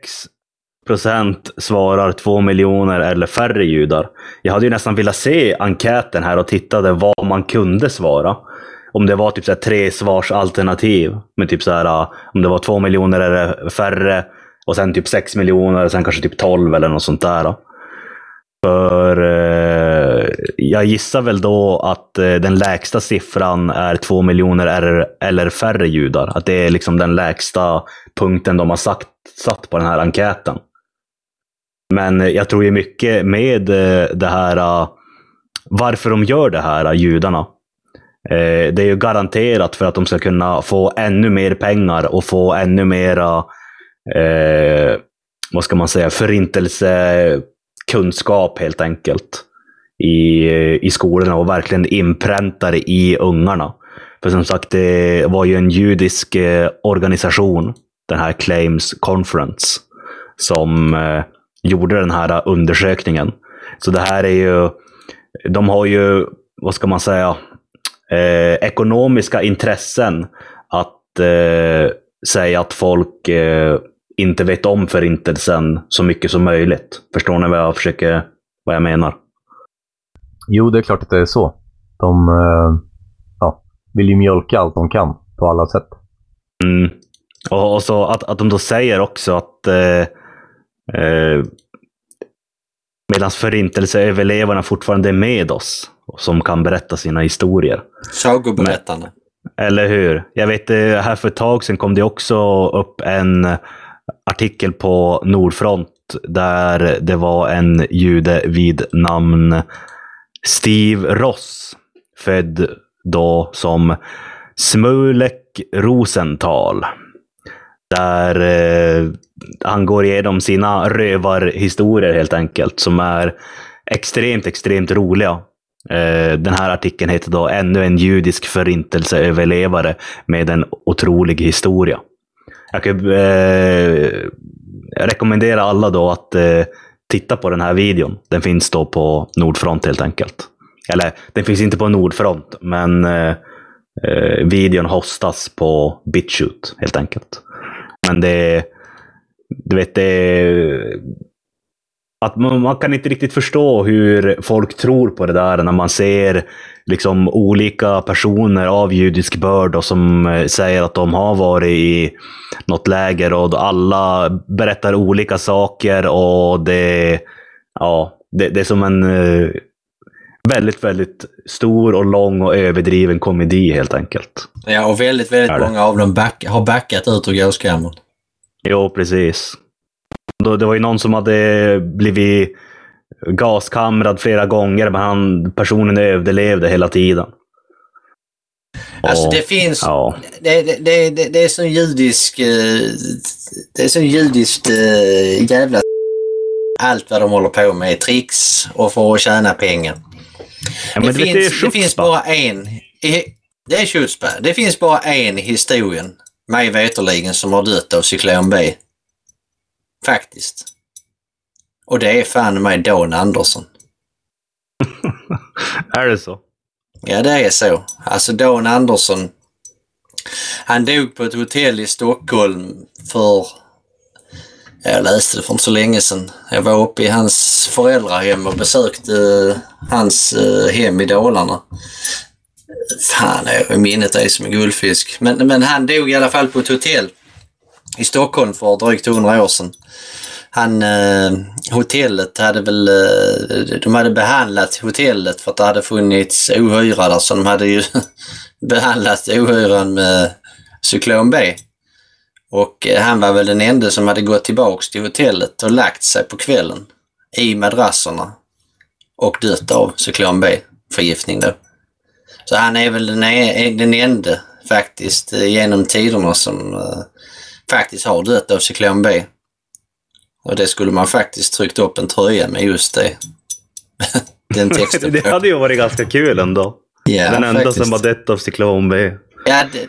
A: procent svarar två miljoner eller färre judar. Jag hade ju nästan velat se enkäten här och tittade vad man kunde svara. Om det var typ så här tre svarsalternativ. Men typ så här, ah, om det var två miljoner eller färre. Och sen typ sex miljoner och sen kanske typ 12 eller något sånt där. Ah. För eh, jag gissar väl då att eh, den lägsta siffran är två miljoner eller, eller färre judar. Att det är liksom den lägsta punkten de har sagt, satt på den här enkäten. Men eh, jag tror ju mycket med eh, det här, eh, varför de gör det här, judarna. Det är ju garanterat för att de ska kunna få ännu mer pengar och få ännu mera, eh, vad ska man säga, förintelsekunskap helt enkelt. I, I skolorna och verkligen inpränta det i ungarna. För som sagt, det var ju en judisk organisation den här Claims Conference, som eh, gjorde den här undersökningen. Så det här är ju, de har ju, vad ska man säga, eh, ekonomiska intressen att eh, säga att folk eh, inte vet om förintelsen så mycket som möjligt. Förstår ni vad jag försöker, vad jag menar?
C: Jo, det är klart att det är så. De eh, ja, vill ju mjölka allt de kan på alla sätt.
A: Mm. Och, och, så att, att de då säger också att eh, medan förintelseöverlevarna fortfarande är med oss, som kan berätta sina historier.
B: Sagoberättarna.
A: Eller hur? Jag vet, eh, här för ett tag sedan kom det också upp en artikel på Nordfront där det var en jude vid namn Steve Ross, född då som Smulek Rosenthal. Där eh, han går igenom sina rövarhistorier helt enkelt, som är extremt, extremt roliga. Eh, den här artikeln heter då Ännu en judisk förintelseöverlevare med en otrolig historia. Jag kan eh, rekommendera alla då att eh, titta på den här videon. Den finns då på Nordfront helt enkelt. Eller, den finns inte på Nordfront, men eh, eh videon hostas på Bitchute helt enkelt. Men det, du vet, det, att man, man, kan inte riktigt förstå hur folk tror på det där när man ser liksom olika personer av judisk börd och som eh, säger att de har varit i något läger och alla berättar olika saker och det, ja, det, det är som en eh, väldigt, väldigt stor och lång och överdriven komedi helt enkelt.
B: Ja, och väldigt, väldigt många av dem back, har backat ut ur gåskammaren.
A: Jo, precis. Det var ju någon som hade blivit gaskamrad flera gånger, men han, personen överlevde hela tiden.
B: Alltså det finns... Ja. Det, det, det, det är så judisk... Eh, det är så judiskt äh, jävla allt vad de håller på med. Tricks och för att tjäna pengar. Ja, det, finns, det, det finns bara en... Det är Schutzpa. Det finns bara en i historien, mig veterligen, som har dött av cyklon B. Faktiskt. Och det är fan mig Dan Andersson.
A: är det så?
B: Ja, det är så. Alltså Dan Andersson, han dog på ett hotell i Stockholm för, jag läste det för inte så länge sedan. Jag var uppe i hans föräldrahem och besökte eh, hans eh, hem i Dalarna. Fan, minnet är som en guldfisk. Men, men han dog i alla fall på ett hotell i Stockholm för drygt 100 år sedan han, eh, hotellet hade väl, eh, de hade behandlat hotellet för att det hade funnits ohyra där så de hade ju behandlat ohyran med cyklon B. Och eh, han var väl den enda som hade gått tillbaks till hotellet och lagt sig på kvällen i madrasserna och dött av cyklon B-förgiftning då. Så han är väl den, e den enda faktiskt eh, genom tiderna som uh, faktiskt har dött av cyklon B. Och det skulle man faktiskt tryckt upp en tröja med just det.
A: Den texten. det hade ju varit ganska kul ändå. Ja, Den enda faktiskt. som har dött av cyklon B.
B: Ja, det,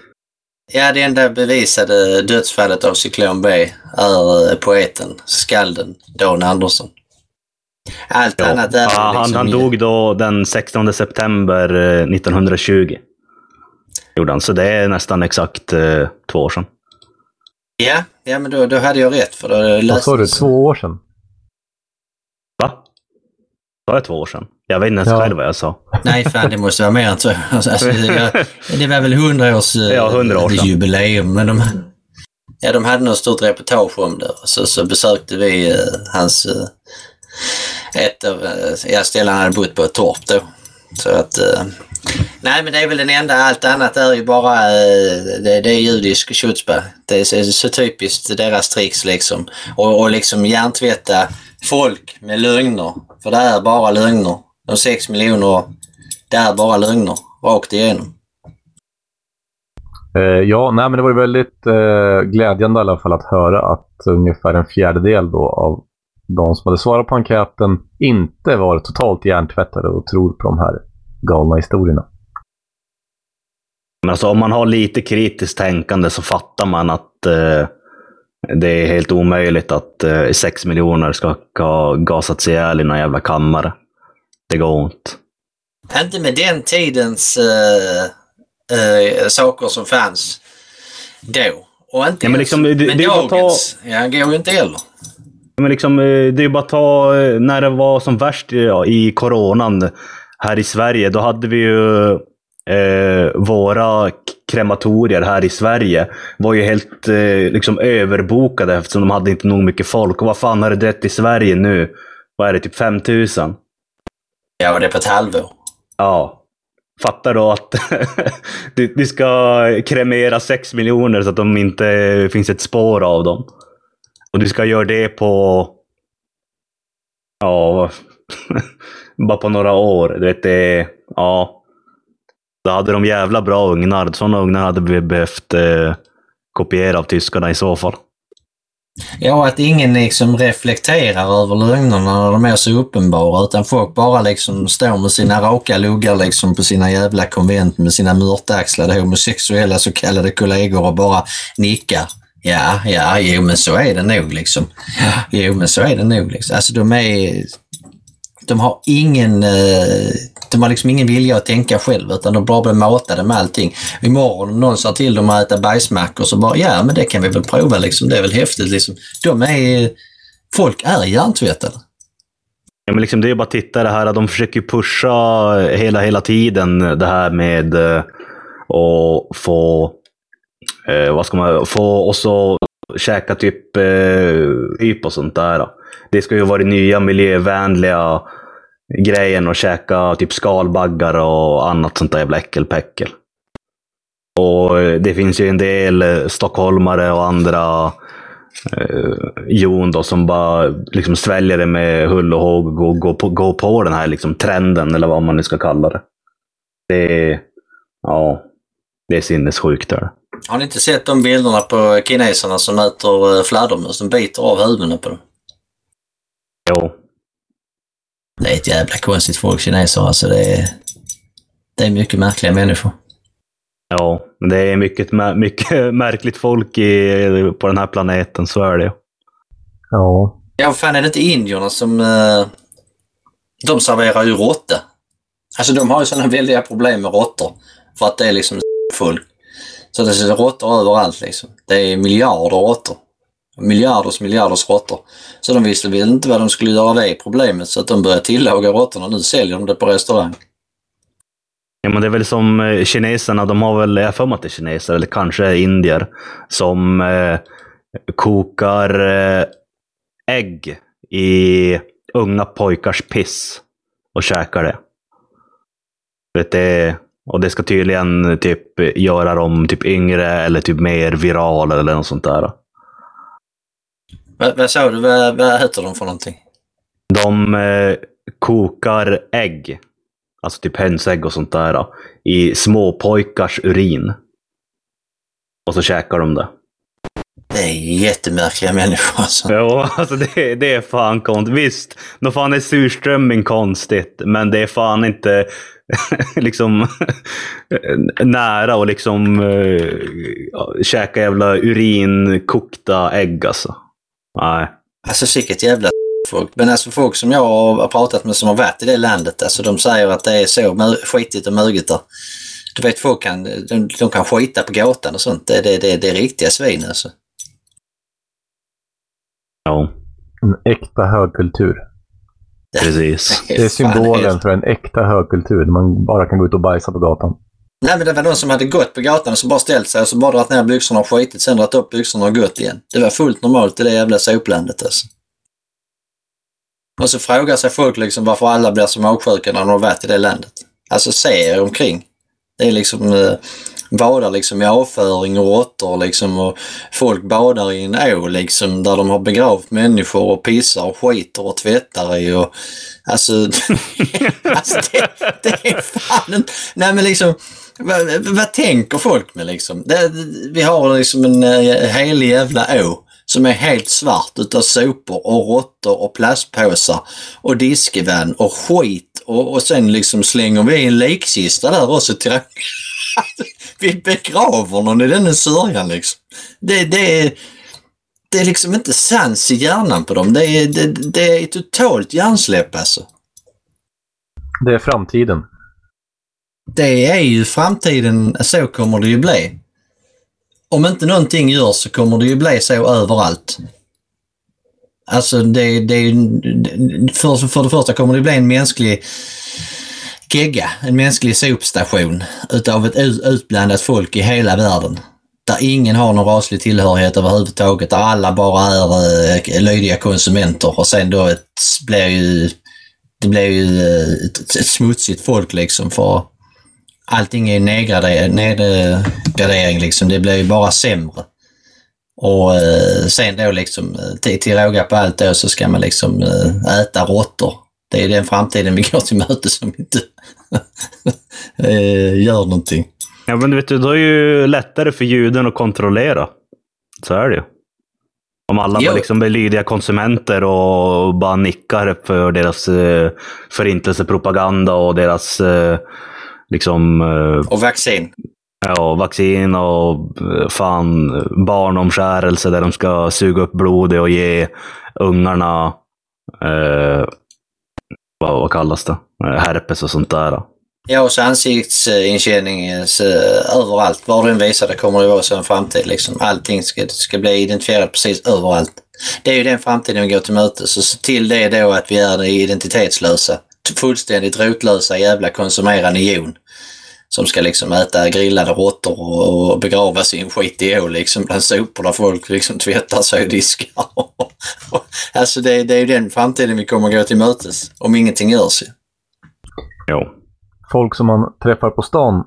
B: ja, det enda bevisade dödsfallet av cyklon B är eh, poeten, skalden Dan Andersson. Allt ja. annat är ja,
A: liksom han, han dog då den 16 september 1920. Eh, Gjorde han, så det är nästan exakt eh, två år sedan.
B: Ja, ja men då, då hade jag rätt. För då
C: Vad sa du? Två år sedan?
A: Va? Sa jag två år sedan? Jag vet inte ens ja. själv vad jag sa.
B: Nej, fan det måste vara mer än så. Alltså, det, det var väl hundra års
A: ja, 100 år
B: sedan. jubileum. Men de, ja, de hade något stort reportage om det. Så, så besökte vi uh, hans... Uh, ett av... Ja, ställen han hade bott på ett torp då. Så att... Nej, men det är väl den enda. Allt annat är ju bara eh, det, det är judisk chutzpah. Det är så, så typiskt deras tricks liksom. Och, och liksom hjärntvätta folk med lögner. För det är bara lögner. De sex miljoner, det är bara lögner rakt igenom.
C: Eh, ja, nej, men det var ju väldigt eh, glädjande i alla fall att höra att ungefär en fjärdedel då av de som hade svarat på enkäten inte var totalt hjärntvättade och tror på de här galna historierna.
A: Men alltså, om man har lite kritiskt tänkande så fattar man att eh, det är helt omöjligt att eh, sex miljoner ska ha gasats ihjäl i någon jävla kammare. Det går inte.
B: Inte med den tidens eh, eh, saker som fanns då. Och inte
A: Ja, men
B: ens
A: liksom, det-
B: med
A: det är bara att ta-
B: dagens. Ja, går ju inte heller.
A: Men liksom, eh, det är bara att ta när det var som värst ja, i coronan här i Sverige. Då hade vi ju eh, våra krematorier här i Sverige var ju helt eh, liksom överbokade eftersom de hade inte nog mycket folk. Och vad fan har det dött i Sverige nu? Vad är det, typ 5000?
B: Ja, och det på ett halvår.
A: Ja. Fattar då att du, ska kremera 6 miljoner så att de inte finns ett spår av dem. Och du ska göra det på... Ja, bara på några år. Du vet, det... Ja. Då hade de jävla bra ugnar. Sådana ugnar hade vi behövt eh, kopiera av tyskarna i så fall.
B: Ja, att ingen liksom reflekterar över lögnerna när de är så uppenbara utan folk bara liksom står med sina raka luggar liksom på sina jävla konvent med sina mörtaxlade homosexuella så kallade kollegor och bara nickar. Ja, ja, jo men så är det nog liksom. Jo men så är det nog liksom. Alltså de är... De har ingen... eh, de har liksom ingen vilja att tänka själv utan de bara blir matade med allting. Imorgon om någon sa till dem att äta bajsmackor så bara ja men det kan vi väl prova liksom. Det är väl häftigt liksom. De är... Folk är hjärntvättade.
A: Ja, men liksom, det är bara att titta det här. De försöker pusha hela, hela tiden det här med eh, att få, eh, vad ska man, få oss att käka typ eh, yp och sånt där. Det ska ju vara det nya miljövänliga grejen att käka typ skalbaggar och annat sånt där jävla äckelpäckel. Och det finns ju en del eh, stockholmare och andra eh, jon då, som bara liksom sväljer det med hull och håg och går, går, på, går på den här liksom trenden, eller vad man nu ska kalla det. Det ja, det är sinnessjukt. Där.
B: Har ni inte sett de bilderna på kineserna som äter eh, fladdermöss? De biter av huvudena på dem.
A: Jo,
B: Det är ett jävla konstigt folk, kineser. Alltså det är, det är mycket märkliga människor.
A: ja, men det är mycket, mycket märkligt folk i, på den här planeten, så är det ju.
C: Ja.
B: Ja, vad fan är det inte indierna som... eh, de serverar ju råtta. Alltså de har ju sådana väldiga problem med råttor. För att det är liksom folk. Så det är råttor överallt liksom. Det är miljarder råttor. Miljarders miljarders råttor. Så de visste väl inte vad de skulle göra vid problemet så att de började tillaga råttorna. Nu säljer de det på restaurang.
A: Ja, men det är väl som eh, kineserna, de har väl, jag har för mig att det är kineser, eller kanske indier, som eh, kokar eh, ägg i unga pojkars piss och käkar det. Vet det. Och det ska tydligen eh, typ göra dem typ yngre eller typ mer virala eller något sånt där.
B: Vad, vad sa du? Vad, vad heter de för någonting?
A: De eh, kokar ägg, alltså typ hönsägg och sånt där, i småpojkars urin. Och så käkar de det.
B: Det är jättemärkliga människor alltså.
A: Jo, alltså det, det är fan konstigt. Visst, då fan är surströmming konstigt, men det är fan inte liksom nära att liksom uh, käka jävla urinkokta ägg alltså. Nej.
B: Alltså sicket jävla folk. Men alltså folk som jag har pratat med som har varit i det landet, alltså de säger att det är så skitigt och mögigt där. Du vet, folk kan, de, de kan skita på gatan och sånt. Det, det, det, det är riktiga svin alltså.
A: Ja,
C: En äkta högkultur.
A: precis.
C: Det är symbolen för en äkta högkultur. Där man bara kan gå ut och bajsa på gatan.
B: Nej men det var någon som hade gått på gatan och så bara ställt sig och så bara dragit ner byxorna och skitit, sen dragit upp byxorna och gått igen. Det var fullt normalt i det jävla soplandet alltså. Och så frågar sig folk liksom varför alla blir så magsjuka när de har varit i det landet. Alltså se er omkring. Det är liksom eh, badar liksom i avföring och råttor liksom och folk badar i en å liksom där de har begravt människor och pissar och skiter och tvättar i och alltså, alltså det, det är fan inte, nej men liksom vad, vad tänker folk med liksom? Det, vi har liksom en eh, uh, helig jävla å som är helt svart utav sopor och råttor och plastpåsar och diskevann och skit och, och sen liksom slänger vi en likkista där också till Vi begraver någon i den sörjan liksom. Det, det, är, det är liksom inte sans i hjärnan på dem. Det är, det, det är totalt hjärnsläpp alltså.
C: Det är framtiden.
B: Det är ju framtiden, så kommer det ju bli. Om inte någonting görs så kommer det ju bli så överallt. Alltså det, det, för, för det första kommer det bli en mänsklig gegga, en mänsklig sopstation utav ett utblandat folk i hela världen. Där ingen har någon raslig tillhörighet överhuvudtaget, där alla bara är eh, lydiga konsumenter och sen då ett, blir ju, det blir ju eh, ett, ett smutsigt folk liksom för allting är nedgradering, nedgradering liksom. Det blir ju bara sämre. Och eh, sen då liksom eh, till, till råga på allt då så ska man liksom eh, äta råttor. Det är den framtiden vi går till mötes som inte eh, gör någonting.
A: Ja, men du vet, då är ju lättare för juden att kontrollera. Så är det ju. Om alla
B: Jo.
A: bara liksom blir lydiga konsumenter och bara nickar för deras eh, förintelsepropaganda och deras eh, liksom, eh,
B: Och vaccin.
A: ja, vaccin och eh, fan barnomskärelse där de ska suga upp blodet och ge ungarna eh, vad, vad kallas det? Eh, Herpes och sånt där.
B: Ja, och så ansiktsinkänning överallt. Var du än visar det kommer det vara så en framtid. Liksom. Allting ska, ska bli identifierat precis överallt. Det är ju den framtiden vi går till mötes. Så till det då att vi är identitetslösa. Fullständigt rotlösa jävla konsumerande jon. Som ska liksom äta grillade råttor och, och begrava sin skit i ål liksom bland soporna. folk liksom tvättar sig och diskar. alltså det, det är ju den framtiden vi kommer gå till mötes. Om ingenting görs ju.
A: Jo.
C: Folk som man träffar på stan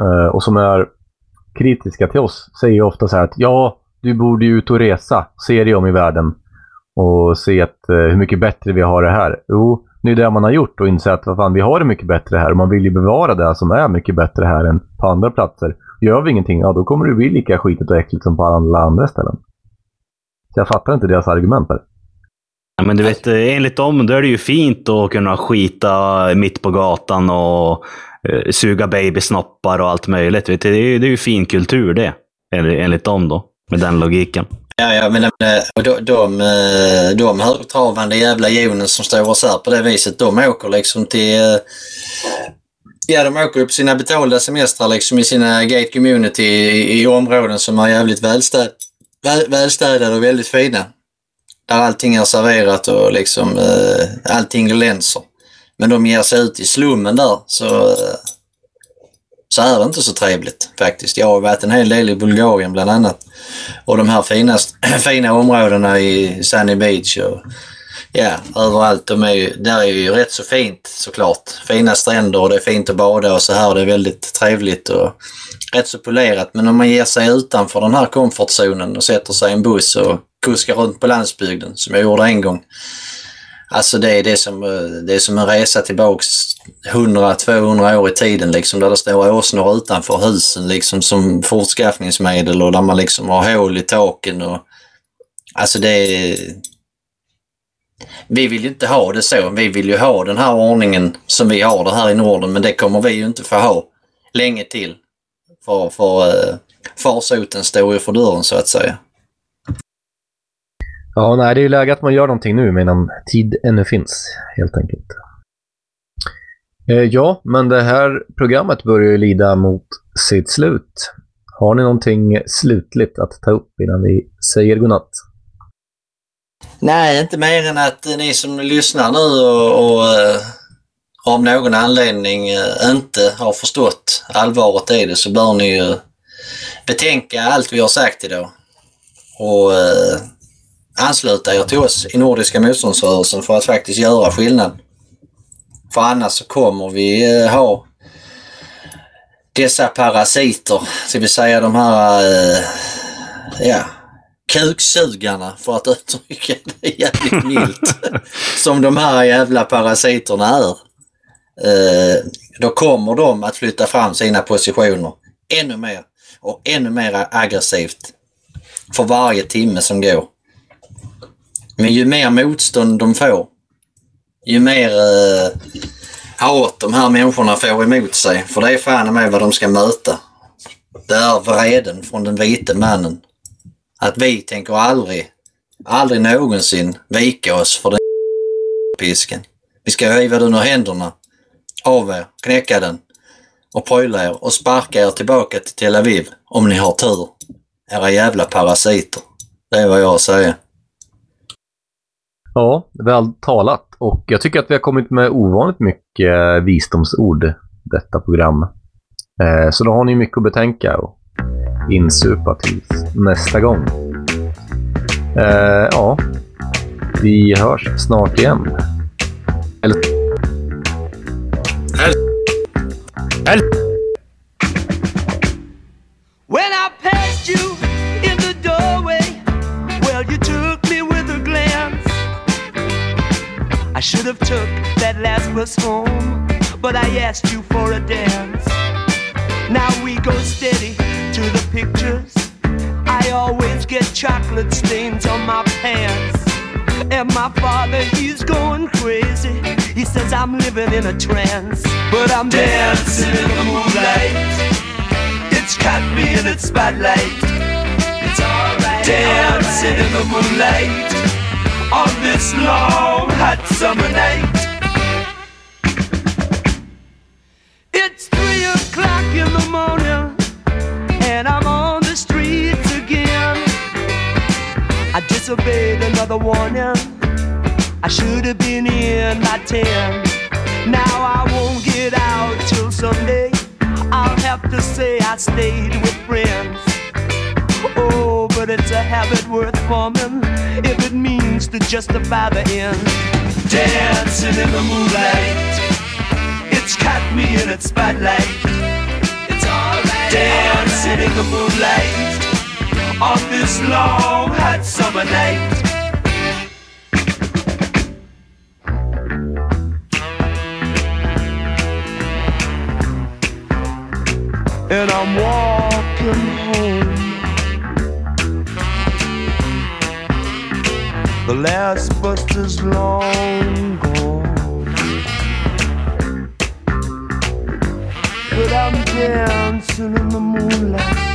C: eh, och som är kritiska till oss säger ju ofta så här att ja, du borde ju ut och resa, se dig om i världen och se att, eh, hur mycket bättre vi har det här. Jo, det är det man har gjort och insett att fan, vi har det mycket bättre här och man vill ju bevara det som är mycket bättre här än på andra platser. Gör vi ingenting, ja då kommer det bli lika skitigt och äckligt som på alla andra ställen. Så jag fattar inte deras argument där.
A: Ja, men du vet, enligt dem då är det ju fint att kunna skita mitt på gatan och eh, suga babysnoppar och allt möjligt. Vet du, det, är, ju- det är ju fin kultur det, enligt dem då, med den logiken.
B: Ja, ja, men eh, och de, eh, de, de högtravande jävla hjonen som står och sär på det viset, de åker liksom till... Eh, ja, de åker upp sina betalda semestrar liksom i sina gate community i, i områden som är jävligt välstäd, väl, välstädade och väldigt fina. Där allting är serverat och liksom allting glänser. Men de ger sig ut i slummen där så, så är det inte så trevligt faktiskt. Jag har varit en hel del i Bulgarien bland annat. Och de här fina, fina områdena i Sunny Beach och ja, överallt. De är ju, där är ju rätt så fint såklart. Fina stränder och det är fint att bada och så här. Det är väldigt trevligt och rätt så polerat. Men om man ger sig utanför den här komfortzonen och sätter sig i en buss och kuskar runt på landsbygden som jag gjorde en gång. Alltså det är, det, som, eh, det är som en resa tillbaks 100-200 år i tiden liksom där det står åsnor utanför husen liksom som fortskaffningsmedel och där man liksom har hål i taken och alltså det är... Vi vill ju inte ha det så. Vi vill ju ha den här ordningen som vi har det här i Norden men det kommer vi ju inte få ha länge till. För, för eh, uh, farsoten står ju för dörren så att säga.
C: Ja, nej, det är ju läge att man gör någonting nu medan tid ännu finns, helt enkelt. Eh, ja, men det här programmet börjar ju lida mot sitt slut. Har ni någonting slutligt att ta upp innan vi säger godnatt?
B: Nej, inte mer än att ni som lyssnar nu och, och eh, av någon anledning eh, inte har förstått allvaret i det så bör ni ju betänka allt vi har sagt idag. Och eh, ansluta er till oss i Nordiska motståndsrörelsen för att faktiskt göra skillnad. För annars så kommer vi eh, ha dessa parasiter, det vill säga de här eh, ja, kuksugarna för att uttrycka det jävligt milt. som de här jävla parasiterna är. Eh, då kommer de att flytta fram sina positioner ännu mer och ännu mer aggressivt för varje timme som går. Men ju mer motstånd de får, ju mer eh, hat de här människorna får emot sig, för det är fan med vad de ska möta. Det är vreden från den vite mannen. Att vi tänker aldrig
D: aldrig någonsin vika oss för den pisken. Vi ska riva den ur händerna av er, knäcka den och pryla er och sparka er tillbaka till Tel Aviv om ni har tur. Era jävla parasiter. Det är vad jag säger.
C: Ja, väl talat. Och jag tycker att vi har kommit med ovanligt mycket eh, visdomsord detta program. Eh, så då har ni mycket att betänka och insupa tills nästa gång. Eh, ja, vi hörs snart igen. Eller...
H: When I passed you I should have took that last bus home, but I asked you for a dance. Now we go steady to the pictures. I always get chocolate stains on my pants. And my father, he's going crazy. He says I'm living in a trance, but I'm dancing in the moonlight. It's caught me in its spotlight. It's alright. Dancing in the moonlight on this long hot summer night. It's three o'clock in the morning, and I'm on the streets again. I disobeyed another warning. I should have been in by ten. Now I won't get out till Sunday. I'll have to say I stayed with friends. But it's a habit worth forming if it means to justify the end. Dancing in the moonlight, it's caught me in its spotlight. It's alright. Dancing in the moonlight on this long hot summer night. and I'm walking home. The last bus is long gone, but I'm dancing in the moonlight.